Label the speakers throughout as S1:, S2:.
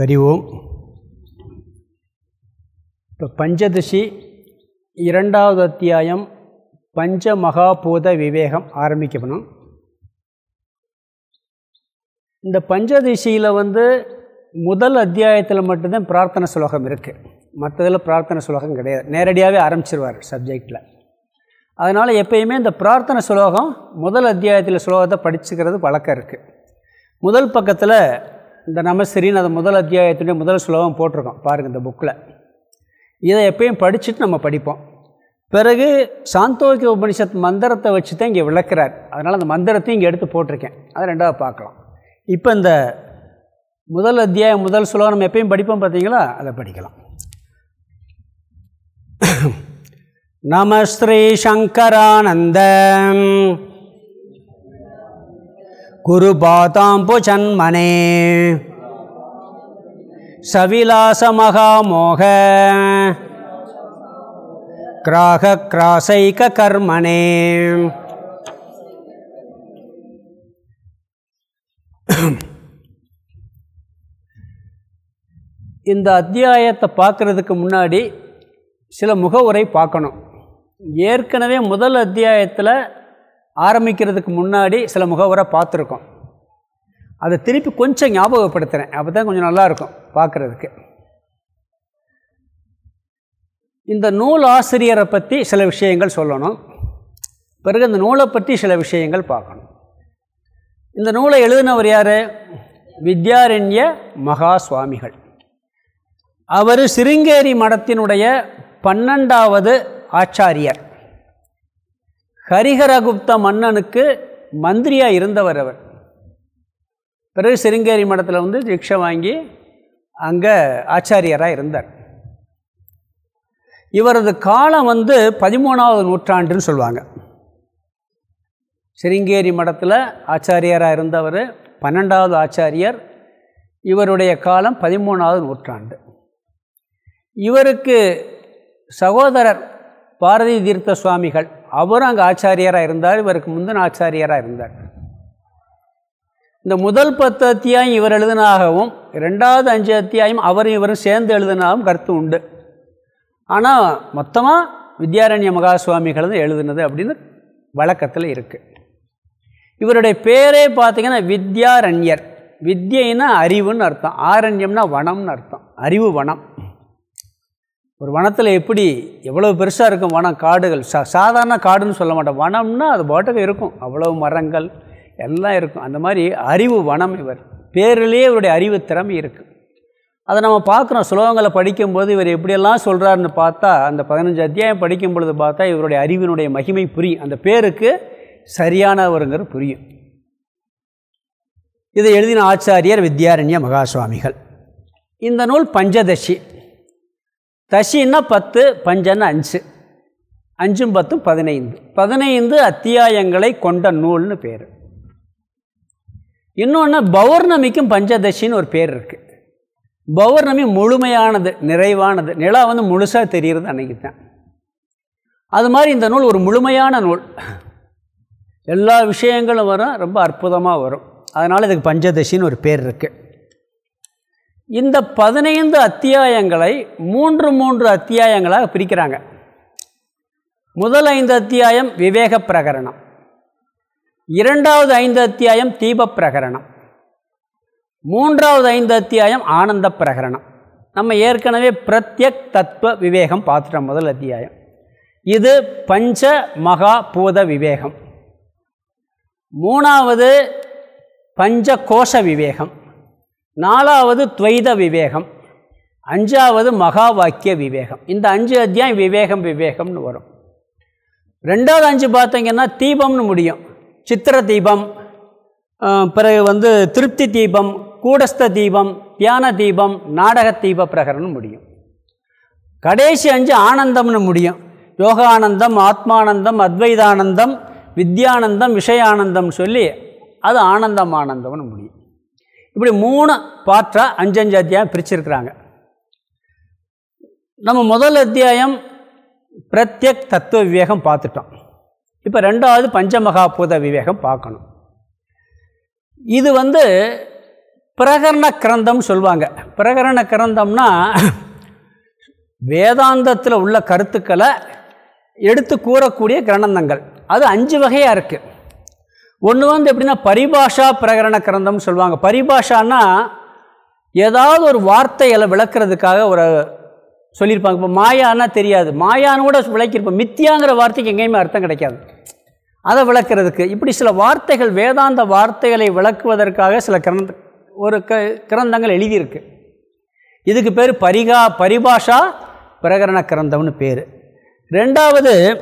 S1: ஹரி ஓம் இப்போ பஞ்சதசி இரண்டாவது அத்தியாயம் பஞ்ச மகாபூத விவேகம் ஆரம்பிக்கணும் இந்த பஞ்சதிசியில் வந்து முதல் அத்தியாயத்தில் மட்டும்தான் பிரார்த்தனை சுலோகம் இருக்குது மற்றதில் பிரார்த்தனை சுலோகம் கிடையாது. நேரடியாகவே ஆரம்பிச்சிருவார் சப்ஜெக்டில் அதனால் எப்பயுமே இந்த பிரார்த்தனை சுலோகம் முதல் அத்தியாயத்தில் சுலோகத்தை படிச்சுக்கிறது வழக்கம் இருக்குது முதல் பக்கத்தில் இந்த நமஸ்ரீன்னு அந்த முதல் அத்தியாயத்துடைய முதல் சுலோகம் போட்டிருக்கோம். பாருங்கள் இந்த புக்கில் இதை எப்பயும் படிச்சுட்டு நம்ம படிப்போம். பிறகு சாந்தோக்கிய உபனிஷத் மந்திரத்தை வச்சு தான் இங்கே விளக்குறார். அதனால் அந்த மந்திரத்தையும் இங்கே எடுத்து போட்டிருக்கேன். அதை ரெண்டாவது பார்க்கலாம். இப்போ இந்த முதல் அத்தியாயம் முதல் சுலகம் நம்ம எப்பயும் படிப்போம் பார்த்தீங்களா அதை படிக்கலாம். நம ஸ்ரீ சங்கரானந்த குருபாதாம்புஜன்மனே சவிலாசமகாமோக கிராக கிராசைக கர்மனே. இந்த அத்தியாயத்தை பார்க்குறதுக்கு முன்னாடி சில முகவுரை பார்க்கணும். ஏற்கனவே முதல் அத்தியாயத்தில் ஆரம்பிக்கிறதுக்கு முன்னாடி சில முகவரை பார்த்துருக்கோம். அதை திருப்பி கொஞ்சம் ஞாபகப்படுத்துகிறேன் அப்போ தான் கொஞ்சம் நல்லாயிருக்கும் பார்க்குறதுக்கு. இந்த நூல் ஆசிரியரை பற்றி சில விஷயங்கள் சொல்லணும். பிறகு இந்த நூலை பற்றி சில விஷயங்கள் பார்க்கணும். இந்த நூலை எழுதினவர் யார்? வித்யாரண்ய மகா சுவாமிகள் அவர் சிருங்கேரி மடத்தினுடைய பன்னெண்டாவது ஆச்சாரியர். ஹரிஹரகுப்த மன்னனுக்கு மந்திரியாக இருந்தவர் அவர். பிறகு சிருங்கேரி மடத்தில் வந்து தீட்சை வாங்கி அங்கே ஆச்சாரியராக இருந்தார். இவரது காலம் வந்து பதிமூணாவது நூற்றாண்டுன்னு சொல்லுவாங்க. சிருங்கேரி மடத்தில் ஆச்சாரியராக இருந்தவர் பன்னெண்டாவது ஆச்சாரியர் இவருடைய காலம் பதிமூணாவது நூற்றாண்டு. இவருக்கு சகோதரர் பாரதி தீர்த்த சுவாமிகள் அவரும் அங்கே ஆச்சாரியராக இருந்தார் இவருக்கு முந்தின ஆச்சாரியராக இருந்தார். இந்த முதல் பத்து அத்தியாயம் இவர் எழுதினாகவும் ரெண்டாவது அஞ்சு அத்தியாயம் அவரும் இவரும் சேர்ந்து எழுதினாகவும் கருத்து உண்டு. ஆனால் மொத்தமாக வித்யாரண்ய மகா சுவாமிகள் தான் எழுதுனது அப்படின்னு வழக்கத்தில் இருக்குது இவருடைய பேரே பார்த்திங்கன்னா வித்யாரண்யர். வித்யின்னா அறிவுன்னு அர்த்தம். ஆரண்யம்னா வனம்னு அர்த்தம். அறிவு வனம். ஒரு வனத்தில் எப்படி எவ்வளோ பெருசாக இருக்கும் வனம் காடுகள். சா சாதாரண காடுன்னு சொல்ல மாட்டோம். வனம்னா அது பாட்டுக்கு இருக்கும். அவ்வளோ மரங்கள் எல்லாம் இருக்கும். அந்த மாதிரி அறிவு வனம் இவர். பேரிலேயே இவருடைய அறிவு திறமை இருக்குது அதை நம்ம பார்க்குறோம் ஸ்லோகங்களை படிக்கும்போது இவர் எப்படியெல்லாம் சொல்கிறாருன்னு பார்த்தா அந்த பதினஞ்சு அத்தியாயம் படிக்கும் பொழுது பார்த்தா இவருடைய அறிவினுடைய மகிமை புரியும். அந்த பேருக்கு சரியானவருங்கிற புரியும். இதை எழுதின ஆச்சாரியர் வித்யாரண்ய மகாசுவாமிகள். இந்த நூல் பஞ்சதசி. தசின்னா பத்து பஞ்சன்னு அஞ்சு. அஞ்சும் பத்தும் பதினைந்து. பதினைந்து அத்தியாயங்களை கொண்ட நூல்னு பேர். இன்னொன்று பௌர்ணமிக்கும் பஞ்சதசின்னு ஒரு பேர் இருக்குது பௌர்ணமி முழுமையானது நிறைவானது. நிலா வந்து முழுசாக தெரிகிறது அன்னைக்கு தான் அது மாதிரி இந்த நூல் ஒரு முழுமையான நூல். எல்லா விஷயங்களும் வரும் ரொம்ப அற்புதமாக வரும். அதனால் இதுக்கு பஞ்சதசின்னு ஒரு பேர் இருக்குது இந்த பதினைந்து அத்தியாயங்களை மூன்று மூன்று அத்தியாயங்களாக பிரிக்கிறாங்க. முதல் ஐந்து அத்தியாயம் விவேக பிரகரணம். இரண்டாவது ஐந்து அத்தியாயம் தீப பிரகரணம். மூன்றாவது ஐந்து அத்தியாயம் ஆனந்த பிரகரணம். நம்ம ஏற்கனவே பிரத்யக் தத்துவ விவேகம் பார்த்துட்டோம் முதல் அத்தியாயம். இது பஞ்ச மகா பூத விவேகம். மூணாவது பஞ்ச கோஷ விவேகம். நாலாவது துவைத விவேகம். அஞ்சாவது மகா வாக்கிய விவேகம். இந்த அஞ்சு அத்தியாயம் விவேகம் விவேகம்னு வரும். ரெண்டாவது அஞ்சு பார்த்தீங்கன்னா தீபம்னு முடியும். சித்திர தீபம் பிறகு வந்து திருப்தி தீபம் கூடஸ்த தீபம் தியான தீபம் நாடக தீப பிரகரணம் முடியும். கடைசி அஞ்சு ஆனந்தம்னு முடியும். யோகானந்தம் ஆத்மானந்தம் அத்வைதானந்தம் வித்யானந்தம் விஷயானந்தம் சொல்லி அது ஆனந்தம் ஆனந்தம்னு முடியும். இப்படி மூணு பாற்றாக அஞ்சஞ்சு அத்தியாயம் பிரிச்சிருக்கிறாங்க. நம்ம முதல் அத்தியாயம் பிரத்யக் தத்துவ விவேகம் பார்த்துட்டோம். இப்போ ரெண்டாவது பஞ்சமகாபூத விவேகம் பார்க்கணும். இது வந்து பிரகரண கிரந்தம் சொல்லுவாங்க. பிரகரண கிரந்தம்னா வேதாந்தத்தில் உள்ள கருத்துக்களை எடுத்து கூறக்கூடிய கிரணந்தங்கள் அது அஞ்சு வகையாக இருக்குது ஒன்று வந்து எப்படின்னா பரிபாஷா பிரகரண கிரந்தம்னு சொல்லுவாங்க. பரிபாஷான்னா ஏதாவது ஒரு வார்த்தைகளை விளக்குறதுக்காக ஒரு சொல்லியிருப்பாங்க. இப்போ மாயான்னா தெரியாது. மாயான்னு கூட விளக்கியிருப்போம். மித்தியாங்கிற வார்த்தைக்கு எங்கேயுமே அர்த்தம் கிடைக்காது. அதை விளக்குறதுக்கு. இப்படி சில வார்த்தைகள் வேதாந்த வார்த்தைகளை விளக்குவதற்காக சில கிரந்த ஒரு க கிரந்தங்கள் எழுதியிருக்கு. இதுக்கு பேர் பரிகா பரிபாஷா பிரகரண கிரந்தம்னு பேர். ரெண்டாவது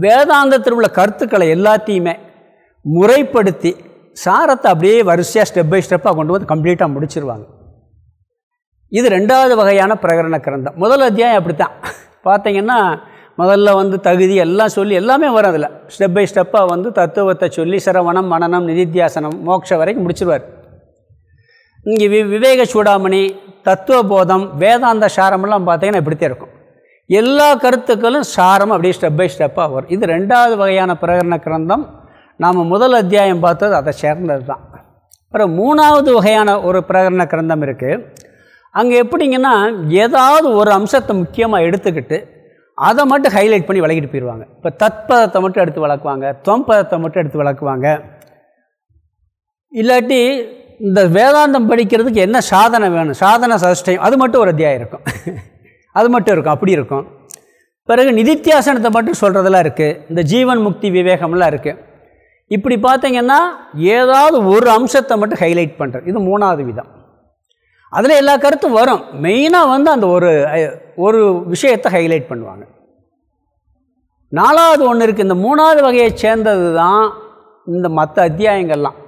S1: வேதாந்தத்தில் உள்ள கருத்துக்களை எல்லாத்தையுமே முறைப்படுத்தி சாரத்தை அப்படியே வரிசையாக ஸ்டெப் பை ஸ்டெப்பாக கொண்டு வந்து கம்ப்ளீட்டாக முடிச்சிருவாங்க. இது ரெண்டாவது வகையான பிரகரண கிரந்தம். முதல் அத்தியாயம் அப்படி தான் பார்த்தீங்கன்னா முதல்ல வந்து தகுதி எல்லாம் சொல்லி எல்லாமே வரும் அதில் ஸ்டெப் பை ஸ்டெப்பாக வந்து தத்துவத்தை சொல்லி சிரவணம் மனநம் நிதித்தியாசனம் மோட்ச வரைக்கும் முடிச்சிருவார். இங்கே வி விவேக சூடாமணி தத்துவ போதம் வேதாந்த சாரமெல்லாம் பார்த்தீங்கன்னா இப்படித்தான் இருக்கும். எல்லா கருத்துக்களும் சாரம் அப்படியே ஸ்டெப் பை ஸ்டெப்பாக வரும். இது ரெண்டாவது வகையான பிரகரண கிரந்தம். நாம் முதல் அத்தியாயம் பார்த்தது அதை சேர்ந்தது தான் அப்புறம் மூணாவது வகையான ஒரு பிரகரண கிரந்தம் இருக்குது அங்கே எப்படிங்கன்னா ஏதாவது ஒரு அம்சத்தை முக்கியமாக எடுத்துக்கிட்டு அதை மட்டும் ஹைலைட் பண்ணி விளக்கிட்டு போயிடுவாங்க இப்போ தத்பதத்தை மட்டும் எடுத்து வளர்க்குவாங்க தொம்பதத்தை மட்டும் எடுத்து வளர்க்குவாங்க இல்லாட்டி இந்த வேதாந்தம் படிக்கிறதுக்கு என்ன சாதனை வேணும்? சாதன சஷ்டம் அது மட்டும் ஒரு அத்தியாயம் இருக்கும். அது மட்டும் இருக்கும் அப்படி இருக்கும். பிறகு நிதித்தியாசனத்தை மட்டும் சொல்கிறதெல்லாம் இருக்குது இந்த ஜீவன் முக்தி விவேகம்லாம் இருக்குது இப்படி பார்த்தீங்கன்னா ஏதாவது ஒரு அம்சத்தை மட்டும் ஹைலைட் பண்ணுறது இது மூணாவது விதம். அதில் எல்லா கருத்தும் வரும். மெயினாக வந்து அந்த ஒரு ஒரு விஷயத்தை ஹைலைட் பண்ணுவாங்க. நாலாவது ஒன்று இருக்குது இந்த மூணாவது வகையை சேர்ந்தது தான் இந்த மற்ற அத்தியாயங்கள்லாம்.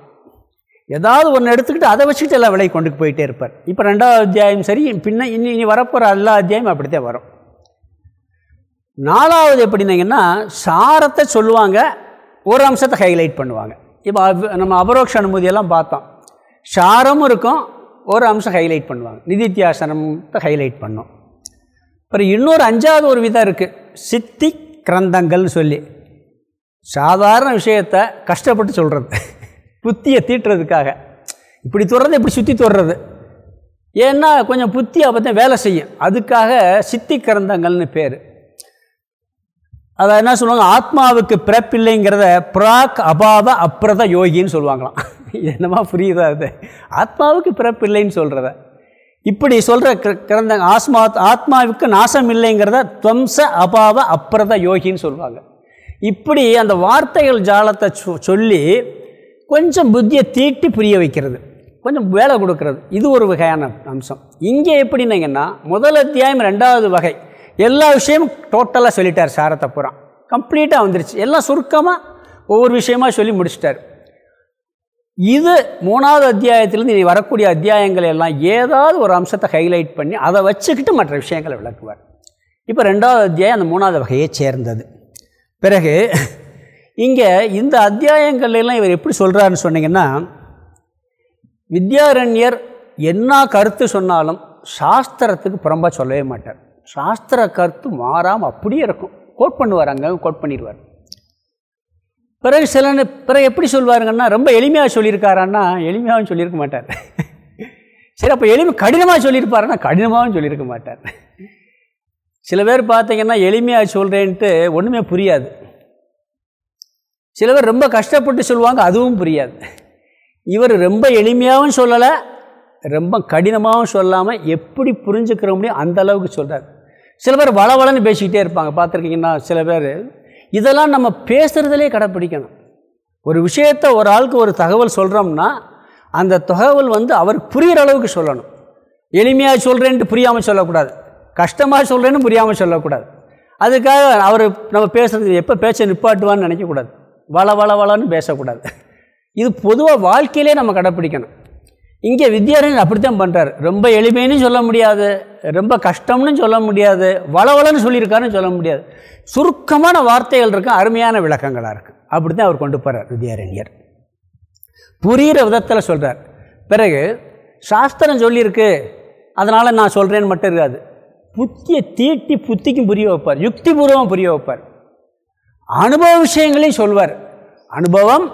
S1: ஏதாவது ஒன்று எடுத்துக்கிட்டு அதை வச்சுக்கிட்டு எல்லாம் விலை கொண்டு போயிட்டே இருப்பார். இப்போ ரெண்டாவது அத்தியாயம் சரி பின்ன இனி இனி வரப்போகிற எல்லா அத்தியாயமும் அப்படித்தான் வரும். நாலாவது எப்படின்னீங்கன்னா சாரத்தை சொல்லுவாங்க ஒரு அம்சத்தை ஹைலைட் பண்ணுவாங்க. இப்போ நம்ம அபரோக்ஷ அனுமதியெல்லாம் பார்த்தோம். சாரமும் இருக்கும் ஒரு அம்சம் ஹைலைட் பண்ணுவாங்க. நிதித்தியாசனத்தை ஹைலைட் பண்ணோம். அப்புறம் இன்னொரு அஞ்சாவது ஒரு விதம் இருக்குது சித்தி கிரந்தங்கள்னு சொல்லி. சாதாரண விஷயத்தை கஷ்டப்பட்டு சொல்கிறது புத்தியை தீட்டுறதுக்காக. இப்படி தொடுறது இப்படி சுற்றி தொடுறது. ஏன்னா கொஞ்சம் புத்தி அப்போ வேலை செய்யும். அதுக்காக சித்தி கிரந்தங்கள்னு பேர். அதை என்ன சொல்லுவாங்க? ஆத்மாவுக்கு பிறப்பில்லைங்கிறத பிராக் அபாவ அப்ரத யோகின்னு சொல்லுவாங்களாம். என்னமா புரியுதா அது ஆத்மாவுக்கு பிறப்பில்லைன்னு சொல்கிறத இப்படி சொல்கிற கிறந்த ஆஸ்மா ஆத்மாவுக்கு நாசம் இல்லைங்கிறத துவம்ச அபாவ அப்ரத யோகின்னு சொல்லுவாங்க. இப்படி அந்த வார்த்தைகள் ஜாலத்தை சொல்லி கொஞ்சம் புத்தியை தீட்டி புரிய வைக்கிறது. கொஞ்சம் வேலை கொடுக்கறது. இது ஒரு வகையான அம்சம். இங்கே எப்படின்னீங்கன்னா முதல் அத்தியாயம் ரெண்டாவது வகை. எல்லா விஷயமும் டோட்டலாக சொல்லிட்டார் சாரத்தை பூரா. கம்ப்ளீட்டாக வந்துருச்சு. எல்லாம் சுருக்கமாக ஒவ்வொரு விஷயமாக சொல்லி முடிச்சிட்டார். இது மூணாவது அத்தியாயத்திலேருந்து இனி வரக்கூடிய அத்தியாயங்கள் எல்லாம் ஏதாவது ஒரு அம்சத்தை ஹைலைட் பண்ணி அதை வச்சுக்கிட்டு மற்ற விஷயங்களை விளக்குவார். இப்போ ரெண்டாவது அத்தியாயம் அந்த மூணாவது வகையை சேர்ந்தது. பிறகு இங்கே இந்த அத்தியாயங்கள்லாம் இவர் எப்படி சொல்கிறாருன்னு சொன்னிங்கன்னா வித்யாரண்யர் என்ன கருத்து சொன்னாலும் சாஸ்திரத்துக்கு புறம்பாக சொல்லவே மாட்டார். சாஸ்திர கருத்து மாறாமல் அப்படியே இருக்கும். கோட் பண்ணுவார் அங்கே கோட் பண்ணிடுவார். பிறகு சில பிறகு எப்படி சொல்வாருங்கன்னா ரொம்ப எளிமையாக சொல்லியிருக்காரான்னா எளிமையாகவும் சொல்லியிருக்க மாட்டார். சரி அப்போ எளிமை கடினமாக சொல்லியிருப்பாருன்னா கடினமாகவும் சொல்லியிருக்க மாட்டார். சில பேர் பார்த்தீங்கன்னா எளிமையாக சொல்கிறேன்ட்டு ஒன்றுமே புரியாது. சில பேர் ரொம்ப கஷ்டப்பட்டு சொல்லுவாங்க அதுவும் புரியாது. இவர் ரொம்ப எளிமையாகவும் சொல்லலை ரொம்ப கடினமாகவும் சொல்லாமல் எப்படி புரிஞ்சுக்கிற முடியும் அந்த அளவுக்கு சொல்கிறார் சில பேர் வளவளன்னு பேசிக்கிட்டே இருப்பாங்க. பார்த்துருக்கீங்கன்னா சில பேர். இதெல்லாம் நம்ம பேசுகிறதுலே கடைப்பிடிக்கணும். ஒரு விஷயத்தை ஒரு ஆளுக்கு ஒரு தகவல் சொல்கிறோம்னா அந்த தகவல் வந்து அவருக்கு புரிகிற அளவுக்கு சொல்லணும். எளிமையாக சொல்கிறேன்ட்டு புரியாமல் சொல்லக்கூடாது. கஷ்டமாக சொல்கிறேன்னு புரியாமல் சொல்லக்கூடாது. அதுக்காக அவர் நம்ம பேசுகிறது எப்போ பேச்ச நிப்பாட்டுவான்னு நினைக்கக்கூடாது. வள வள வளன்னு பேசக்கூடாது. இது பொதுவாக வாழ்க்கையிலே நம்ம கடைப்பிடிக்கணும். இங்கே வித்யாரண்யர் அப்படித்தான் பண்ணுறார் ரொம்ப எளிமைன்னு சொல்ல முடியாது. ரொம்ப கஷ்டம்னு சொல்ல முடியாது. வளவளன்னு சொல்லியிருக்காருன்னு சொல்ல முடியாது. சுருக்கமான வார்த்தைகள் இருக்கும் அருமையான விளக்கங்களாக இருக்குது அப்படி தான் அவர் கொண்டு போகிறார் வித்யாரண்யர். புரிகிற விதத்தில் சொல்கிறார் பிறகு சாஸ்திரம் சொல்லியிருக்கு. அதனால் நான் சொல்கிறேன்னு மட்டும் இருக்காது. புத்தியை தீட்டி புத்திக்கும் புரிய வைப்பார். யுக்திபூர்வம் புரிய வைப்பார். அனுபவ விஷயங்களையும் சொல்வார். அனுபவம்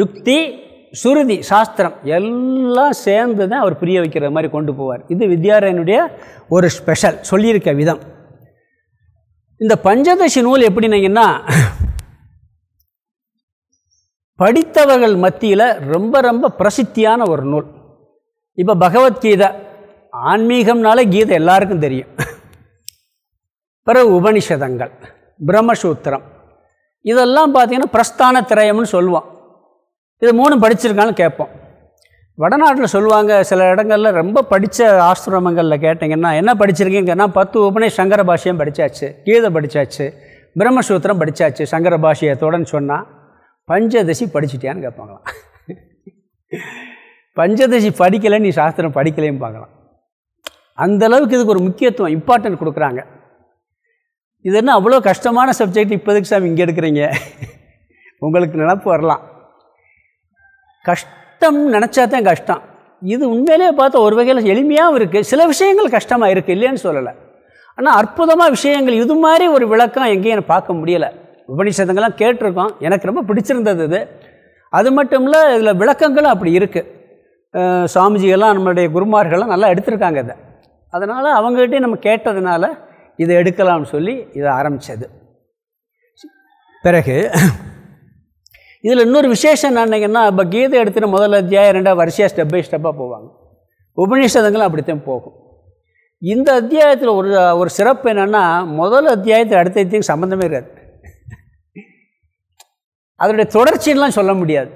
S1: யுக்தி சுருதி சாஸ்திரம் எல்லாம் சேர்ந்து தான் அவர் புரிய வைக்கிற மாதிரி கொண்டு போவார். இது வித்யாரண்யனுடைய ஒரு ஸ்பெஷல் சொல்லியிருக்க விதம். இந்த பஞ்சதசி நூல் எப்படின்னீங்கன்னா படித்தவர்கள் மத்தியில் ரொம்ப ரொம்ப பிரசித்தியான ஒரு நூல். இப்போ பகவத்கீதை ஆன்மீகம்னாலே கீதை எல்லாருக்கும் தெரியும். பிறகு உபனிஷதங்கள் பிரம்மசூத்திரம் இதெல்லாம் பார்த்திங்கன்னா பிரஸ்தான திரயம்னு சொல்லுவோம். இது மூணும் படிச்சிருக்கான்னு கேட்போம். வடநாட்டில் சொல்லுவாங்க சில இடங்களில் ரொம்ப படித்த ஆசிரமங்களில் கேட்டிங்கன்னா என்ன படிச்சிருக்கீங்கன்னா பத்து உபனை சங்கர பாஷையும் படித்தாச்சு கீதை படித்தாச்சு பிரம்மசூத்திரம் படித்தாச்சு சங்கர பாஷையத்தோடன்னு சொன்னால் பஞ்சதசி படிச்சிட்டியான்னு கேட்பாங்களாம் பஞ்சதசி படிக்கலை நீ சாஸ்திரம் படிக்கலையும் பார்க்கலாம். அந்தளவுக்கு இதுக்கு ஒரு முக்கியத்துவம் இம்பார்ட்டன்ட் கொடுக்குறாங்க. இது என்ன அவ்வளோ கஷ்டமான சப்ஜெக்ட் இப்போதைக்கு சாமி இங்கே எடுக்கிறீங்க? உங்களுக்கு நினப்பு வரலாம். கஷ்டம் நினச்சா தான் கஷ்டம். இது உண்மையிலே பார்த்தா ஒரு வகையில் எளிமையாகவும் இருக்குது சில விஷயங்கள் கஷ்டமாக இருக்குது இல்லைன்னு சொல்லலை. ஆனால் அற்புதமாக விஷயங்கள் இது மாதிரி ஒரு விளக்கம் எங்கேயும் எனக்கு பார்க்க முடியலை. உபநிஷதங்கள்லாம் கேட்டிருக்கோம். எனக்கு ரொம்ப பிடிச்சிருந்தது இது. அது மட்டும் இல்லை இதில் விளக்கங்களும் அப்படி இருக்குது சுவாமிஜிகள்லாம் நம்மளுடைய குருமார்கள்லாம் நல்லா எடுத்திருக்காங்க இதை. அதனால் அவங்ககிட்டே நம்ம கேட்டதுனால இதை எடுக்கலாம்னு சொல்லி இதை ஆரம்பித்தது பிறகு இதில் இன்னொரு விசேஷம் என்னன்னா இப்போ கீதை எடுத்துகிட்டு முதல் அத்தியாயம் ரெண்டாவது வரிசையாக ஸ்டெப் பை ஸ்டெப்பாக போவாங்க. உபநிஷதங்களும் அப்படித்தான் போகும். இந்த அத்தியாயத்தில் ஒரு ஒரு சிறப்பு என்னென்னா முதல் அத்தியாயத்தில் அடுத்த அத்தியாயம் சம்மந்தமே இருக்காது. அதனுடைய தொடர்ச்சின்லாம் சொல்ல முடியாது.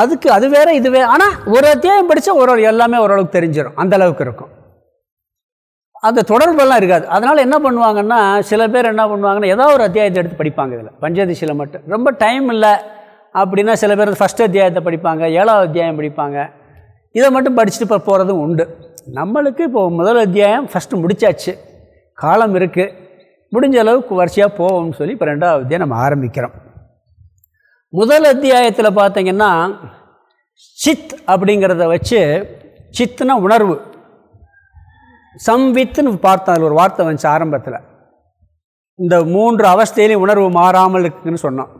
S1: அதுக்கு அது வேறு இது வேறு ஆனால் ஒரு அத்தியாயம் படித்தா ஒரு எல்லாமே ஓரளவுக்கு தெரிஞ்சிடும் அந்தளவுக்கு இருக்கும். அந்த தொடர்பெல்லாம் இருக்காது. அதனால் என்ன பண்ணுவாங்கன்னா சில பேர் என்ன பண்ணுவாங்கன்னா ஏதாவது ஒரு அத்தியாயத்தை எடுத்து படிப்பாங்க இதில். பஞ்சதிசையில் மட்டும். ரொம்ப டைம் இல்லை அப்படின்னா சில பேர் ஃபஸ்ட் அத்தியாயத்தை படிப்பாங்க ஏழாவது அத்தியாயம் படிப்பாங்க. இதை மட்டும் படிச்சுட்டு இப்போ போகிறதும் உண்டு. நம்மளுக்கு இப்போது முதல் அத்தியாயம் ஃபஸ்ட்டு முடித்தாச்சு காலம் இருக்குது முடிஞ்ச அளவுக்கு வரிசையாக போவோம்னு சொல்லி இப்போ ரெண்டாவது அத்தியாயம் நம்ம ஆரம்பிக்கிறோம். முதல் அத்தியாயத்தில் பார்த்திங்கன்னா சித் அப்படிங்கிறத வச்சு சித்துனா உணர்வு. சம்வித்துன்னு பார்த்தோம் அதில் ஒரு வார்த்தை வந்துச்சு ஆரம்பத்தில். இந்த மூன்று அவஸ்தையிலையும் உணர்வு மாறாமல் இருக்குன்னு சொன்னோம்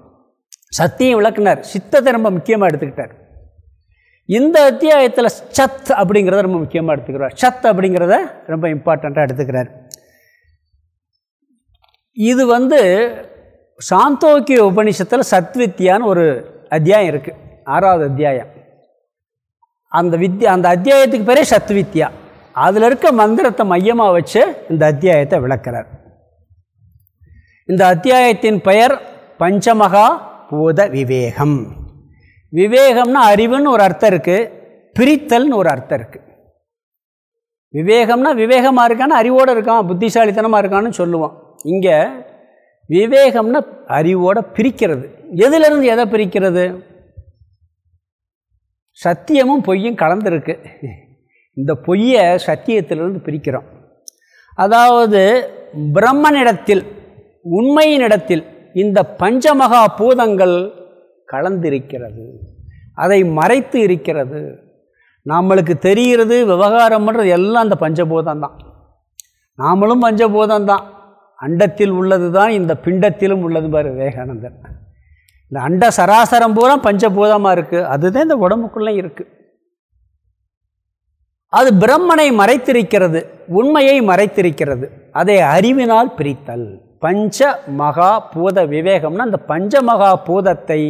S1: சத்தியம் விளக்குனார். சித்தத்தை ரொம்ப முக்கியமாக எடுத்துக்கிட்டார். இந்த அத்தியாயத்தில் சத் அப்படிங்கிறத ரொம்ப முக்கியமாக எடுத்துக்கிறார். சத் அப்படிங்கிறத ரொம்ப இம்பார்ட்டண்ட்டாக எடுத்துக்கிறார். இது வந்து சாந்தோக்கிய உபனிஷத்தில் சத்வித்யான்னு ஒரு அத்தியாயம் இருக்குது ஆறாவது அத்தியாயம். அந்த வித்யா அந்த அத்தியாயத்துக்கு பேரே சத்வித்யா. அதில் இருக்க மந்திரத்தை மையமாக வச்சு இந்த அத்தியாயத்தை விளக்கிறார். இந்த அத்தியாயத்தின் பெயர் பஞ்சமகா பூத விவேகம். விவேகம்னா அறிவுன்னு ஒரு அர்த்தம் இருக்குது பிரித்தல்னு ஒரு அர்த்தம் இருக்குது விவேகம்னா விவேகமாக இருக்கான்னு அறிவோடு இருக்கான் புத்திசாலித்தனமாக இருக்கான்னு சொல்லுவோம் இங்கே விவேகம்னா அறிவோட பிரிக்கிறது. எதுலேருந்து எதை பிரிக்கிறது? சத்தியமும் பொய்யும் கலந்துருக்கு. இந்த பொய்யை சத்தியத்திலிருந்து பிரிக்கிறோம். அதாவது பிரம்மனிடத்தில் உண்மையினிடத்தில் இந்த பஞ்சமகா பூதங்கள் கலந்திருக்கிறது. அதை மறைத்து இருக்கிறது. நம்மளுக்கு தெரிகிறது விவகாரம் பண்ணுறது எல்லாம் அந்த பஞ்சபூதம் தான். நாமளும் பஞ்சபூதம் தான். அண்டத்தில் உள்ளது தான் இந்த பிண்டத்திலும் உள்ளது பாரு விவேகானந்தர் இந்த அண்ட சராசரம் பூரா பஞ்சபூதமாக இருக்குது அதுதான் இந்த உடம்புக்குள்ளே இருக்குது அது பிரம்மனை மறைத்திருக்கிறது உண்மையை மறைத்திருக்கிறது. அதை அறிவினால் பிரித்தல். பஞ்ச மகா பூத விவேகம்னா அந்த பஞ்ச மகா பூதத்தை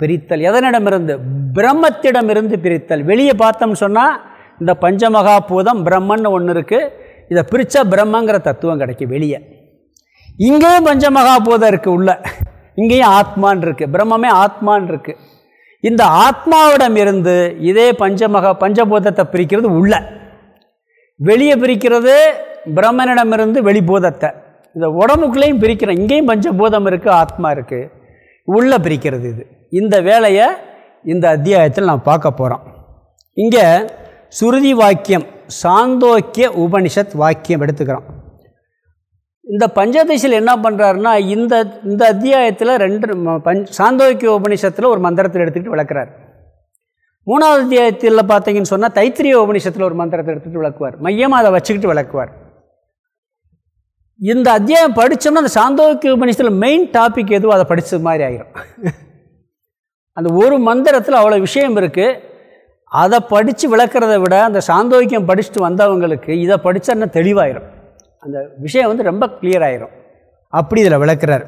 S1: பிரித்தல். எதனிடமிருந்து? பிரம்மத்திடமிருந்து பிரித்தல். வெளியே பார்த்தோம்னு சொன்னால் இந்த பஞ்சமகா பூதம் பிரம்மன்னு ஒன்று இருக்குது இதை பிரித்தா பிரம்மங்கிற தத்துவம் கிடைக்கும் வெளியே. இங்கேயும் பஞ்சமகா பூதம் இருக்குது உள்ள. இங்கேயும் ஆத்மான் இருக்குது பிரம்மமே ஆத்மான் இருக்குது இந்த ஆத்மாவிடம் இருந்து இதே பஞ்சமக பஞ்சபூதத்தை பிரிக்கிறது உள்ள. வெளியே பிரிக்கிறது பிரம்மனிடமிருந்து வெளிபூதத்தை. இந்த உடம்புக்குள்ளேயும் பிரிக்கிறோம் இங்கேயும் பஞ்சபூதம் இருக்குது ஆத்மா இருக்குது உள்ளே பிரிக்கிறது இது. இந்த வேலையை இந்த அத்தியாயத்தில் நான் பார்க்க போகிறோம் இங்கே சுருதி வாக்கியம் சாந்தோக்கிய உபனிஷத் வாக்கியம் எடுத்துக்கிறோம். இந்த பஞ்சதசியில் என்ன பண்ணுறாருன்னா இந்த இந்த அத்தியாயத்தில் ரெண்டு பஞ்ச் சாந்தோக்கிய உபனிஷத்தில் ஒரு மந்திரத்தில் எடுத்துக்கிட்டு விளக்குறார். மூணாவது அத்தியாயத்தில் பார்த்தீங்கன்னு சொன்னால் தைத்திரிய உபனிஷத்தில் ஒரு மந்திரத்தை எடுத்துகிட்டு விளக்குவார். மையமாக அதை வச்சுக்கிட்டு விளக்குவார். இந்த அத்தியாயம் படித்தோம்னா அந்த சாந்தோக்கிய உபநிஷத்தில் மெயின் டாபிக் எதுவும் அதை படித்தது மாதிரி ஆகிரும் அந்த ஒரு மந்திரத்தில் அவ்வளோ விஷயம் இருக்குது அதை படித்து விளக்குறதை விட அந்த சாந்தோக்கியம் படிச்சுட்டு வந்தவங்களுக்கு இதை படித்தா இன்னும் தெளிவாயிரும். அந்த விஷயம் வந்து ரொம்ப கிளியர் ஆயிரும். அப்படி இதில் விளக்குறார்.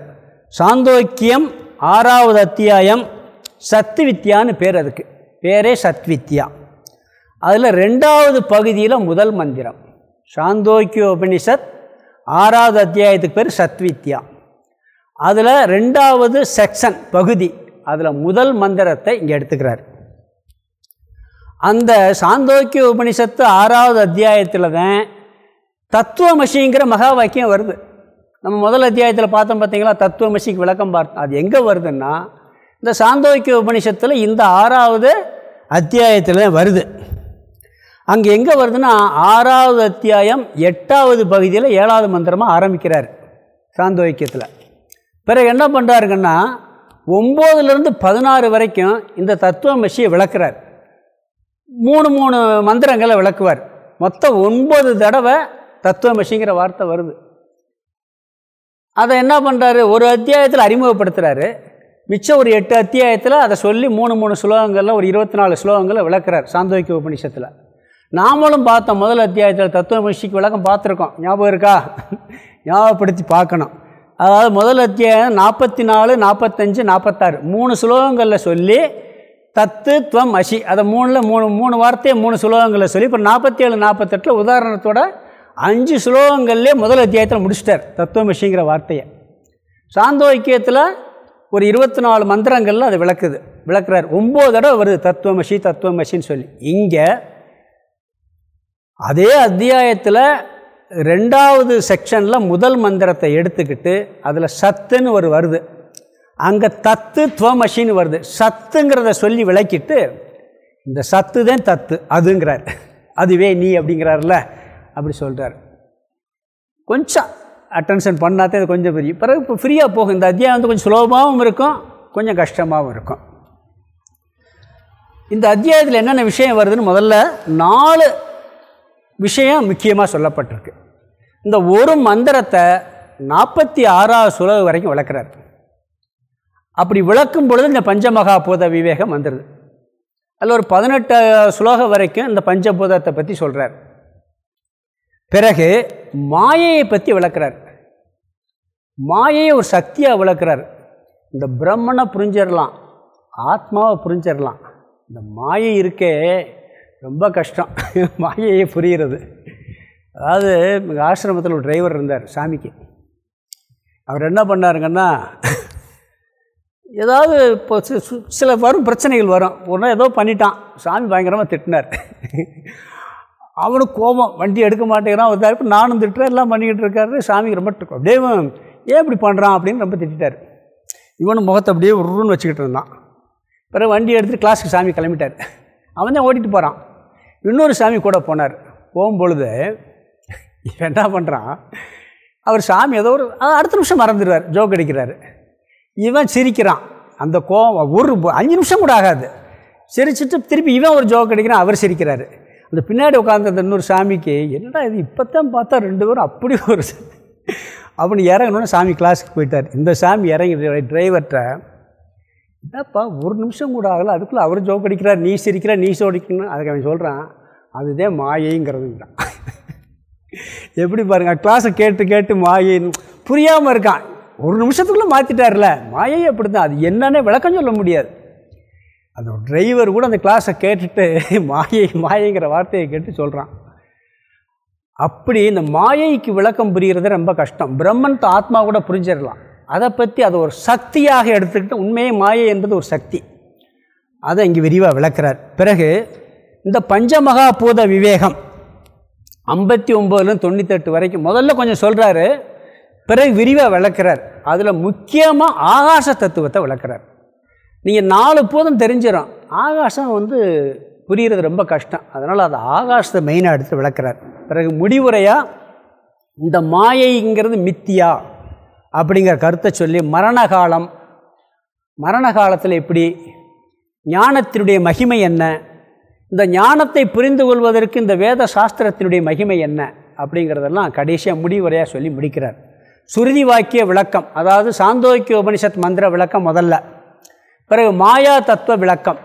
S1: சாந்தோக்கியம் ஆறாவது அத்தியாயம் சத்து வித்யான்னு பேர் அதுக்கு. பேரே சத்வித்யா. அதில் ரெண்டாவது பகுதியில் முதல் மந்திரம். சாந்தோக்கிய உபனிஷத் ஆறாவது அத்தியாயத்துக்கு பேர் சத்வித்யா. அதில் ரெண்டாவது செக்ஷன் பகுதி அதில் முதல் மந்திரத்தை இங்கே எடுத்துக்கிறார். அந்த சாந்தோக்கிய உபனிஷத்து ஆறாவது அத்தியாயத்தில் தான் தத்துவமசிங்கிற மகா வாக்கியம் வருது. நம்ம முதல் அத்தியாயத்தில் பார்த்தோம் பார்த்தீங்களா? தத்துவமசிக்கு விளக்கம் பார்த்தோம் அது எங்கே வருதுன்னா இந்த சாந்தோக்கிய உபனிஷத்தில் இந்த ஆறாவது அத்தியாயத்தில் வருது. அங்கே எங்கே வருதுன்னா ஆறாவது அத்தியாயம் எட்டாவது பகுதியில் ஏழாவது மந்திரமாக ஆரம்பிக்கிறார் சாந்தோக்கியத்தில். பிறகு என்ன பண்ணுறாருங்கன்னா ஒம்போதுலேருந்து பதினாறு வரைக்கும் இந்த தத்துவமசியை விளக்குறார். மூணு மூணு மந்திரங்களை விளக்குவார். மொத்தம் ஒன்பது தடவை தத்துவமசிங்கிற வார்த்தை வருது. அதை என்ன பண்ணுறாரு ஒரு அத்தியாயத்தில் அறிமுகப்படுத்துகிறாரு மிச்சம் ஒரு எட்டு அத்தியாயத்தில் அதை சொல்லி மூணு மூணு ஸ்லோகங்களில் ஒரு இருபத்தி நாலு ஸ்லோகங்களில் விளக்குறார் சாந்தோக்கிய உபநிஷத்தில். நாமளும் பார்த்தோம் முதல் அத்தியாயத்தில் தத்துவமசிக்கு விளக்கம் பார்த்துருக்கோம். ஞாபகம் இருக்கா? ஞாபகப்படுத்தி பார்க்கணும். அதாவது முதல் அத்தியாயம் நாற்பத்தி நாலு நாற்பத்தஞ்சு நாற்பத்தாறு மூணு ஸ்லோகங்களில் சொல்லி தத்து துவம் அசி அதை மூணில் மூணு மூணு வார்த்தையை மூணு ஸ்லோகங்களில் சொல்லி இப்போ நாற்பத்தி ஏழு நாற்பத்தெட்டில் உதாரணத்தோட அஞ்சு ஸ்லோகங்கள்லேயே முதல் அத்தியாயத்தில் முடிச்சிட்டார் தத்துவமிஷிங்கிற வார்த்தையை. சாந்தோக்கியத்தில் ஒரு இருபத்தி நாலு மந்திரங்களில் அது விளக்குது. விளக்குறார் ஒம்பது தடவை வருது தத்துவமசி தத்துவமசின்னு சொல்லி. இங்கே அதே அத்தியாயத்தில் ரெண்டாவது செக்ஷனில் முதல் மந்திரத்தை எடுத்துக்கிட்டு அதில் சத்துன்னு ஒரு வருது. அங்கே தத்து துவமசின்னு வருது. சத்துங்கிறத சொல்லி விளக்கிட்டு இந்த சத்து தான் தத்து அதுங்கிறார். அதுவே நீ அப்படிங்கிறார்ல. அப்படி சொல்கிறார் கொஞ்சம் அட்டென்ஷன் பண்ணாதே கொஞ்சம் பெரிய பிறகு இப்போ ஃப்ரீயாக போகும். இந்த அத்தியாயம் வந்து கொஞ்சம் சுலபமாகவும் இருக்கும் கொஞ்சம் கஷ்டமாகவும் இருக்கும். இந்த அத்தியாயத்தில் என்னென்ன விஷயம் வருதுன்னு முதல்ல நாலு விஷயம் முக்கியமாக சொல்லப்பட்டிருக்கு. இந்த ஒரு மந்திரத்தை நாற்பத்தி ஆறாவது சுலகு வரைக்கும் விளக்குறார். அப்படி விளக்கும் பொழுது இந்த பஞ்சமகா பூத விவேகம் வந்துடுது அதில் ஒரு பதினெட்டு சுலோகம் வரைக்கும் இந்த பஞ்சபூதத்தை பற்றி சொல்கிறார் பிறகு மாயையை பற்றி விளக்குறார். மாயையை ஒரு சக்தியாக விளக்குறார். இந்த பிரம்மனை புரிஞ்சிடலாம் ஆத்மாவை புரிஞ்சிடலாம். இந்த மாயை இருக்கே ரொம்ப கஷ்டம். மாயையை புரிகிறது அதாவது எங்கள் ஆசிரமத்தில் ஒரு டிரைவர் இருந்தார் சாமிக்கு. அவர் என்ன பண்ணாருங்கன்னா ஏதாவது இப்போ சில வரும் பிரச்சனைகள் வரும். ஒன்றா ஏதோ பண்ணிட்டான். சாமி பயங்கரமாக திட்டினார். அவனுக்கு கோபம். வண்டி எடுக்க மாட்டேங்கிறான் ஒரு தரப்பு நானும் திட்டுறேன் எல்லாம் பண்ணிக்கிட்டு இருக்காரு. சாமிக்கு ரொம்ப அப்படியே ஏன் இப்படி பண்ணுறான் அப்படின்னு ரொம்ப திட்டார் இவனு முகத்தை அப்படியே உருன்னு வச்சுக்கிட்டு இருந்தான். பிறகு வண்டி எடுத்துகிட்டு கிளாஸுக்கு சாமி கிளம்பிட்டார். அவன் தான் ஓட்டிகிட்டு போகிறான் இன்னொரு சாமி கூட போனார். போகும்பொழுது என்ன பண்ணுறான் அவர் சாமி ஏதோ ஒரு அடுத்த நிமிஷம் மறந்துடுவார். ஜோக் அடிக்கிறாரு. இவன் சிரிக்கிறான். அந்த கோவம் ஒரு அஞ்சு நிமிஷம் கூட ஆகாது. சிரிச்சுட்டு திருப்பி இவன் ஒரு ஜோக் அடிக்கிறான் அவர் சிரிக்கிறாரு. அந்த பின்னாடி உட்காந்துருந்த இன்னொரு சாமிக்கு என்னடா இது இப்போத்தான் பார்த்தா ரெண்டு பேரும் அப்படி ஒரு அப்படின்னு இறங்கணுன்னு சாமி கிளாஸுக்கு போயிட்டார். இந்த சாமி இறங்கி டிரைவர்கிட்ட என்னப்பா ஒரு நிமிஷம் கூட ஆகலை அதுக்குள்ளே அவர் ஜோக் அடிக்கிறார் நீ சிரிக்கிறார் நீ சோடிக்கணும் அதுக்கு அவன் சொல்கிறான் அதுதான் மாயைங்கிறதுங்கிறான் எப்படி பாருங்கள் கிளாஸை கேட்டு கேட்டு மாயின்னு புரியாமல் இருக்கான். ஒரு நிமிஷத்துக்குள்ளே மாற்றிட்டார்ல மாயை அப்படி தான் அது என்னன்னே விளக்கம் சொல்ல முடியாது. அந்த டிரைவர் கூட அந்த கிளாஸை கேட்டுட்டு மாயை மாயைங்கிற வார்த்தையை கேட்டு சொல்கிறான் அப்படி இந்த மாயைக்கு விளக்கம் புரிகிறது ரொம்ப கஷ்டம். பிரம்மன் ஆத்மா கூட புரிஞ்சிடலாம். அதை பற்றி அதை ஒரு சக்தியாக எடுத்துக்கிட்டு உண்மையே மாயை என்பது ஒரு சக்தி. அதை இங்கே விரிவாக விளக்குறார். பிறகு இந்த பஞ்சமகா பூத விவேகம் ஐம்பத்தி ஒம்போதுலேருந்து தொண்ணூத்தெட்டு வரைக்கும் முதல்ல கொஞ்சம் சொல்கிறாரு பிறகு விரிவாக விளக்குறார். அதில் முக்கியமாக ஆகாச தத்துவத்தை விளக்குறார். நீங்கள் நாலு போதும் தெரிஞ்சிடும் ஆகாசம் வந்து புரிகிறது ரொம்ப கஷ்டம். அதனால் அது ஆகாசத்தை மெயினாக எடுத்து விளக்குறார். பிறகு முடிவுரையாக இந்த மாயைங்கிறது மித்தியா அப்படிங்கிற கருத்தை சொல்லி மரண காலம் மரண காலத்தில் எப்படி ஞானத்தினுடைய மகிமை என்ன இந்த ஞானத்தை புரிந்து கொள்வதற்கு இந்த வேத சாஸ்திரத்தினுடைய மகிமை என்ன அப்படிங்கிறதெல்லாம் கடைசியாக முடிவுரையாக சொல்லி முடிக்கிறார். சுருதி வாக்கிய விளக்கம் அதாவது சாந்தோக்கிய உபனிஷத் மந்திர விளக்கம் முதல்ல. பிறகு மாயா தத்துவ விளக்கம்.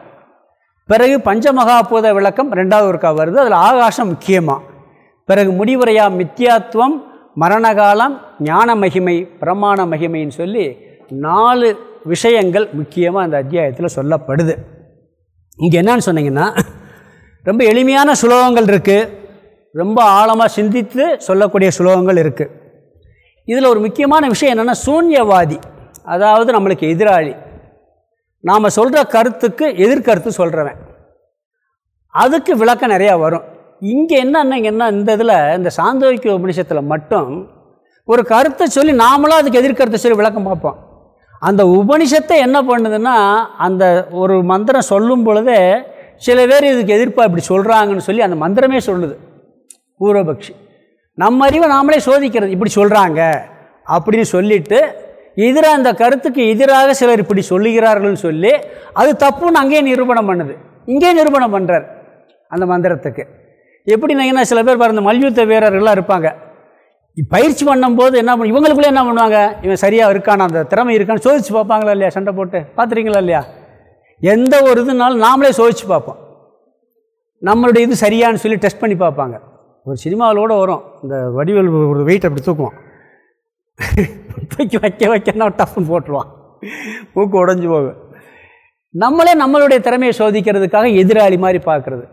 S1: பிறகு பஞ்சமகாபூத விளக்கம் ரெண்டாவது ஒருக்கா வருது. அதில் ஆகாசம் முக்கியமாக பிறகு முடிவுரையா மித்தியாத்துவம் மரணகாலம் ஞான மகிமை பிரமாண மகிமைன்னு சொல்லி நாலு விஷயங்கள் முக்கியமாக அந்த அத்தியாயத்தில் சொல்லப்படுது. இங்கே என்னன்னு சொன்னீங்கன்னா ரொம்ப எளிமையான சுலோகங்கள் இருக்குது ரொம்ப ஆழமாக சிந்தித்து சொல்லக்கூடிய சுலோகங்கள் இருக்குது இதில் ஒரு முக்கியமான விஷயம் என்னென்னா சூன்யவாதி. அதாவது நம்மளுக்கு எதிராளி. நாம் சொல்கிற கருத்துக்கு எதிர்கருத்து சொல்கிறவன் அதுக்கு விளக்கம் நிறையா வரும். இங்கே என்னன்னா இந்த இதில் இந்த சாந்தோக்கிய உபநிஷத்தில் மட்டும் ஒரு கருத்தை சொல்லி நாமளும் அதுக்கு எதிர்கருத்தை சொல்லி விளக்கம் பார்ப்போம். அந்த உபனிஷத்தை என்ன பண்ணுதுன்னா அந்த ஒரு மந்திரம் சொல்லும் பொழுதே சில பேர் இதுக்கு எதிர்ப்பாக இப்படி சொல்கிறாங்கன்னு சொல்லி அந்த மந்திரமே சொல்லுது. பூர்வபக்ஷி. நம்ம அறிவை நாமளே சோதிக்கிறது இப்படி சொல்கிறாங்க அப்படின்னு சொல்லிவிட்டு எதிராக அந்த கருத்துக்கு எதிராக சிலர் இப்படி சொல்லுகிறார்கள்னு சொல்லி அது தப்புன்னு அங்கேயே நிரூபணம் பண்ணுது. இங்கேயே நிரூபணம் பண்ணுறார் அந்த மந்திரத்துக்கு. எப்படி நீங்கள் சில பேர் பாருங்க மல்யுத்த வீரர்கள்லாம் இருப்பாங்க. பயிற்சி பண்ணும்போது என்ன பண்ண இவங்களுக்குள்ளே என்ன பண்ணுவாங்க? இவன் சரியாக இருக்கான அந்த திறமை இருக்கான்னு சோதிச்சு பார்ப்பாங்களா இல்லையா? சண்டை போட்டு. பார்த்துறீங்களா இல்லையா? எந்த ஒரு இதுனாலும் நாமளே சோதிச்சு பார்ப்போம். நம்மளுடைய இது சரியான்னு சொல்லி டெஸ்ட் பண்ணி பார்ப்பாங்க. ஒரு சினிமாவிலோட வரும். இந்த வடிவல் ஒரு வெயிட் அப்படி தூக்குவோம் தூக்கி வைக்க வைக்க டஃப்னு போட்டுருவான். மூக்கு உடஞ்சி போகும் நம்மளே நம்மளுடைய திறமையை சோதிக்கிறதுக்காக எதிராளி மாதிரி பார்க்குறது.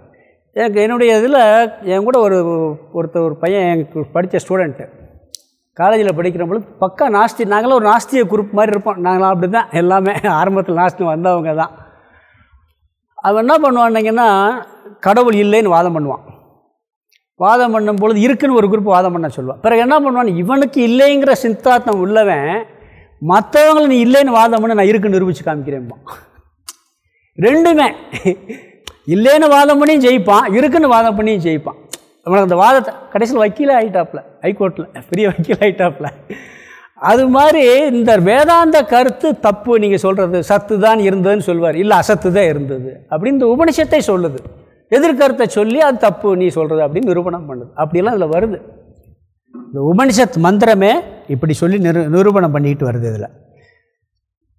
S1: எனக்கு என்னுடைய இதில் என் கூட ஒரு ஒருத்தர் ஒரு பையன் எனக்கு படித்த ஸ்டூடெண்ட்டு காலேஜில் படிக்கிற பொழுது பக்கா நாஸ்தி நாங்களாம் ஒரு நாஸ்திய குரூப் மாதிரி இருப்போம். நாங்களாம் அப்படி தான் எல்லாமே ஆரம்பத்தில் நாஸ்தி வந்தவங்க தான். அவன் என்ன பண்ணுவான்னிங்கன்னா கடவுள் இல்லைன்னு வாதம் பண்ணுவான். வாதம் பண்ணும் பொழுது இருக்குன்னு ஒரு குரூப் வாதம் பண்ண சொல்லுவான் பிறகு என்ன பண்ணுவான்? இவனுக்கு இல்லைங்கிற சித்தாத்தம் உள்ளவன் மற்றவங்களை நீ இல்லைன்னு வாதம் பண்ண நான் இருக்குன்னு நிரூபித்து காமிக்கிறேன்பான். ரெண்டுமே. இல்லைன்னு வாதம் பண்ணியும் ஜெயிப்பான் இருக்குன்னு வாதம் பண்ணியும் ஜெயிப்பான். அவனுக்கு அந்த வாதத்தை கடைசியில் வக்கீலே ஆகிட்டாப்பில் ஹைகோர்ட்டில் பெரிய வக்கீல் ஆகிட்டாப்பில் அது மாதிரி இந்த வேதாந்த கருத்து தப்பு நீங்கள் சொல்கிறது சத்து தான் இருந்ததுன்னு சொல்லுவார். இல்லை அசத்து தான் இருந்தது. அப்படின்னு இந்த உபனிஷத்தை சொல்லுது. எதிர்கருத்தை சொல்லி அது தப்பு நீ சொல்கிறது அப்படின்னு நிரூபணம் பண்ணுது. அப்படிலாம் அதில் வருது. இந்த உபனிஷத் மந்திரமே இப்படி சொல்லி நிரு நிரூபணம் பண்ணிக்கிட்டு வருது இதில்.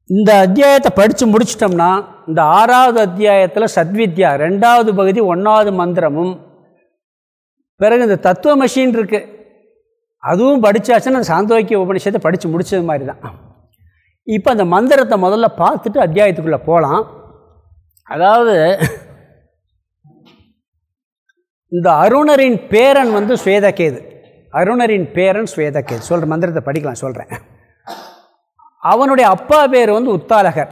S1: இந்த அத்தியாயத்தை படித்து முடிச்சிட்டோம்னா இந்த ஆறாவது அத்தியாயத்தில் சத்வித்யா ரெண்டாவது பகுதி ஒன்றாவது மந்திரமும் பிறகு இந்த தத்துவ மஷின் இருக்குது அதுவும் படித்தாச்சுன்னா சாந்தோக்கிய உபனிஷத்தை படித்து முடித்தது மாதிரி தான் இப்போ அந்த மந்திரத்தை முதல்ல பார்த்துட்டு அத்தியாயத்துக்குள்ளே போகலாம் அதாவது இந்த அருணரின் பேரன் வந்து ஸ்வேதகேது அருணரின் பேரன் ஸ்வேதகேது சொல்கிற மந்திரத்தை படிக்கலாம் சொல்கிறேன் அவனுடைய அப்பா பேர் வந்து உத்தாலகர்.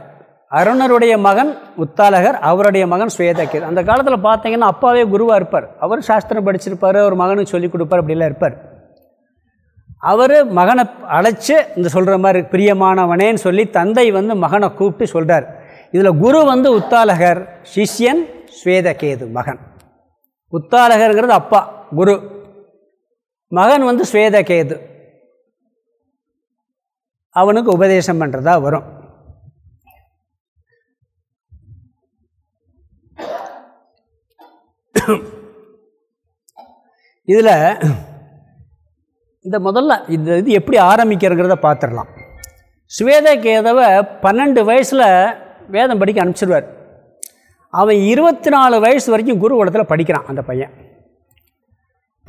S1: அருணருடைய மகன் உத்தாலகர் அவருடைய மகன் ஸ்வேதகேது அந்த காலத்தில் பார்த்தீங்கன்னா அப்பாவே குருவாக இருப்பார். அவர் சாஸ்திரம் படிச்சிருப்பார் அவர் மகனுக்கு சொல்லிக் கொடுப்பார் அப்படிலாம் இருப்பார். அவர் மகனை அழைச்சி இந்த சொல்கிற மாதிரி பிரியமானவனேன்னு சொல்லி தந்தை வந்து மகனை கூப்பிட்டு சொல்கிறார் இதில் குரு வந்து உத்தாலகர் சிஷ்யன் ஸ்வேதகேது மகன். உத்தாலகருங்கிறது அப்பா குரு. மகன் வந்து ஸ்வேதகேது. அவனுக்கு உபதேசம் பண்ணுறதா வரும். இதில் இந்த முதல்ல இந்த இது எப்படி ஆரம்பிக்கிறங்கிறத பார்த்துடலாம் சுவேதகேதவை பன்னெண்டு வயசில் வேதம் படிக்க அனுப்பிச்சிடுவார் அவன் இருபத்தி நாலு வயசு வரைக்கும் குருகுலத்தில் படிக்கிறான் அந்த பையன்.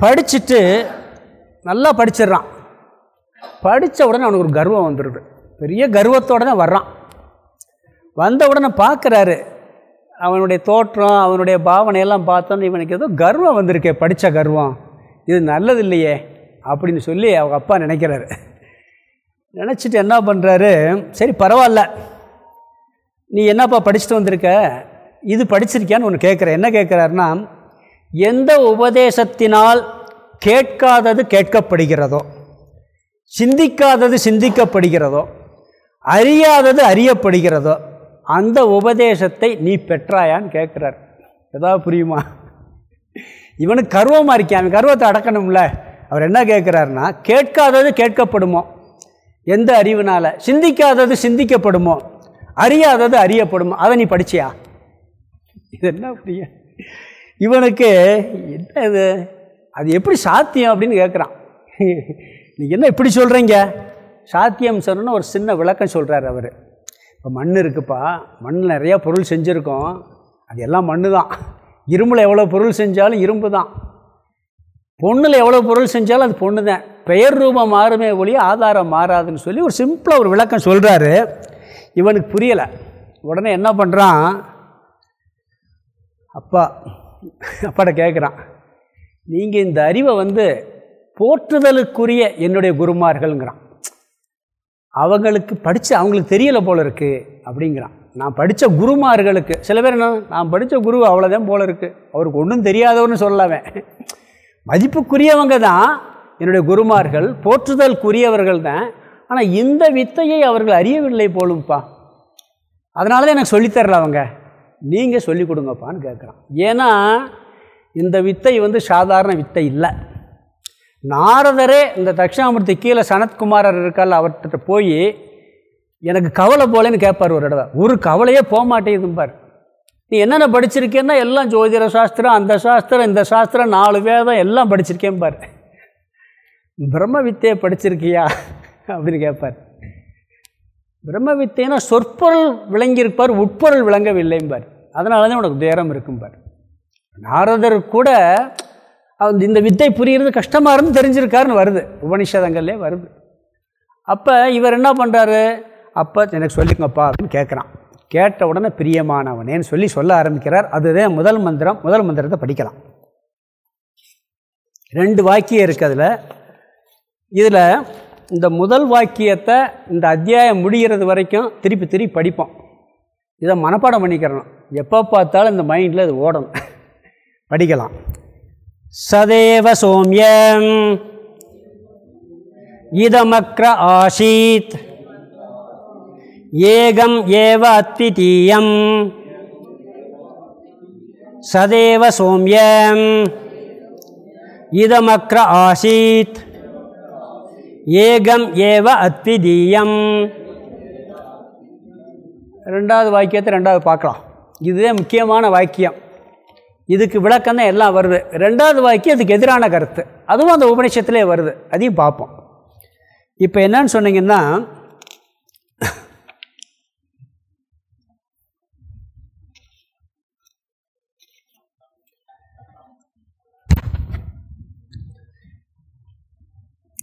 S1: படிச்சுட்டு நல்லா படிச்சிடுறான். படித்த உடனே அவனுக்கு ஒரு கர்வம் வந்துடுது. பெரிய கர்வத்தோடு தான் வர்றான். வந்த உடனே பார்க்குறாரு அவனுடைய தோற்றம் அவனுடைய பாவனையெல்லாம் பார்த்தோன்னு இவனுக்கு ஏதோ கர்வம் வந்திருக்கே படித்த கர்வம். இது நல்லது இல்லையே அப்படின்னு சொல்லி அவங்க அப்பா நினைக்கிறாரு. நினச்சிட்டு என்ன பண்ணுறாரு சரி பரவாயில்ல. நீ என்னப்பா படிச்சுட்டு வந்திருக்க? இது படிச்சிருக்கியான்னு ஒன்று கேட்குறேன் என்ன கேட்குறாருன்னா எந்த உபதேசத்தினால் கேட்காதது கேட்கப்படுகிறதோ சிந்திக்காதது சிந்திக்கப்படுகிறதோ அறியாதது அறியப்படுகிறதோ அந்த உபதேசத்தை நீ பெற்றாயான்னு கேட்குறார் ஏதாவது புரியுமா? இவனுக்கு கர்வமாக இருக்கான் கர்வத்தை அடக்கணும்ல. அவர் என்ன கேட்குறாருன்னா கேட்காதது கேட்கப்படுமோ? எந்த அறிவினால்? சிந்திக்காதது சிந்திக்கப்படுமோ? அறியாதது அறியப்படுமோ? அதை நீ படிச்சியா? இது என்ன புரிய இவனுக்கு என்ன இது அது எப்படி சாத்தியம் அப்படின்னு கேட்குறான் நீங்கள் என்ன இப்படி சொல்கிறீங்க சாத்தியம் சொன்னோன்னு ஒரு சின்ன விளக்கம் சொல்கிறார் அவர். இப்போ மண் இருக்குப்பா. மண்ணில் நிறையா பொருள் செஞ்சுருக்கோம். அது எல்லாம் மண்ணு தான் இரும்பில் எவ்வளோ பொருள் செஞ்சாலும் இரும்பு தான் பொண்ணில் எவ்வளோ பொருள் செஞ்சாலும் அது பொண்ணு தான் பெயர் ரூபம் மாறுமே ஒழிய ஆதாரம் மாறாதுன்னு சொல்லி ஒரு சிம்பிளாக ஒரு விளக்கம் சொல்கிறாரு இவனுக்கு புரியலை. உடனே என்ன பண்ணுறான் அப்பா அப்பாட்ட கேட்குறான் நீங்கள் இந்த அறிவை வந்து போற்றுதலுக்குரிய என்னுடைய குருமார்கள்ங்கிறான். அவங்களுக்கு படித்து அவங்களுக்கு தெரியலை போல இருக்குது அப்படிங்கிறான். நான் படித்த குருமார்களுக்கு சில பேர் என்ன நான் படித்த குரு அவ்வளோதான் போல இருக்குது அவருக்கு ஒன்றும் தெரியாதவன்னு சொல்லலாமே மதிப்புக்குரியவங்க தான் என்னுடைய குருமார்கள் போற்றுதலுக்குரியவர்கள் தான். ஆனால் இந்த வித்தையை அவர்கள் அறியவில்லை போலும்ப்பா அதனால தான் எனக்கு சொல்லித்தரல அவங்க. நீங்கள் சொல்லிக் கொடுங்கப்பான்னு கேட்குறான். ஏன்னா இந்த வித்தை வந்து சாதாரண வித்தை இல்லை. நாரதரே இந்த தட்சிணாமூர்த்தி கீழே சனத்குமாரர் இருக்கால் அவர்கிட்ட போய் எனக்கு கவலை போலேன்னு கேட்பார் ஒரு தடவை. ஒரு கவலையே போக மாட்டேங்குதும்பார் நீ என்னென்ன படிச்சிருக்கேன்னா எல்லாம் ஜோதிட சாஸ்திரம் அந்த சாஸ்திரம் இந்த சாஸ்திரம் நாலு வேதம் எல்லாம் படிச்சிருக்கேன் பார். பிரம்ம வித்தையை படிச்சிருக்கியா? அப்படின்னு கேட்பார் பிரம்ம வித்தைனா சொற்பொருள் விளங்கியிருப்பார் உட்பொருள் விளங்கவில்லைம்பார். அதனால தான் உனக்கு துயரம் இருக்கும்பார். நாரதர் கூட இந்த வித்தை புரிகிறது கஷ்டமாக இருந்து தெரிஞ்சிருக்காருன்னு வருது. உபனிஷதங்கள்லே வருது. அப்போ இவர் என்ன பண்ணுறாரு அப்போ எனக்கு சொல்லிங்கப்பா அப்படின்னு கேட்குறான். கேட்ட உடனே பிரியமானவனேன்னு சொல்லி சொல்ல ஆரம்பிக்கிறார். அதுதான் முதல் மந்திரம். முதல் மந்திரத்தை படிக்கலாம். ரெண்டு வாக்கியம் இருக்குது அதில். இதில் இந்த முதல் வாக்கியத்தை இந்த அத்தியாயம் முடிகிறது வரைக்கும் திருப்பி திருப்பி படிப்போம். இதை மனப்பாடம் பண்ணிக்கிறணும். எப்போ பார்த்தாலும் இந்த மைண்டில் இது ஓடணும். படிக்கலாம். சதேவ சோமியம். இதமக்ர ஆசீத் ஏகம் ஏவ அத்விதீயம் சதேவ சோமியம். இதமக்ர ஆசீத் ஏகம் ஏவ அத்விதீயம். ரெண்டாவது வாக்கியத்தை ரெண்டாவது பார்க்கலாம். இதுவே முக்கியமான வாக்கியம். இதுக்கு விளக்கம் தான் எல்லாம் வருது. ரெண்டாவது வாக்கியம் அதுக்கு எதிரான கருத்து. அதுவும் அந்த உபநிஷத்துலேயே வருது. அதையும் பார்ப்போம். இப்போ என்னன்னு சொன்னீங்கன்னா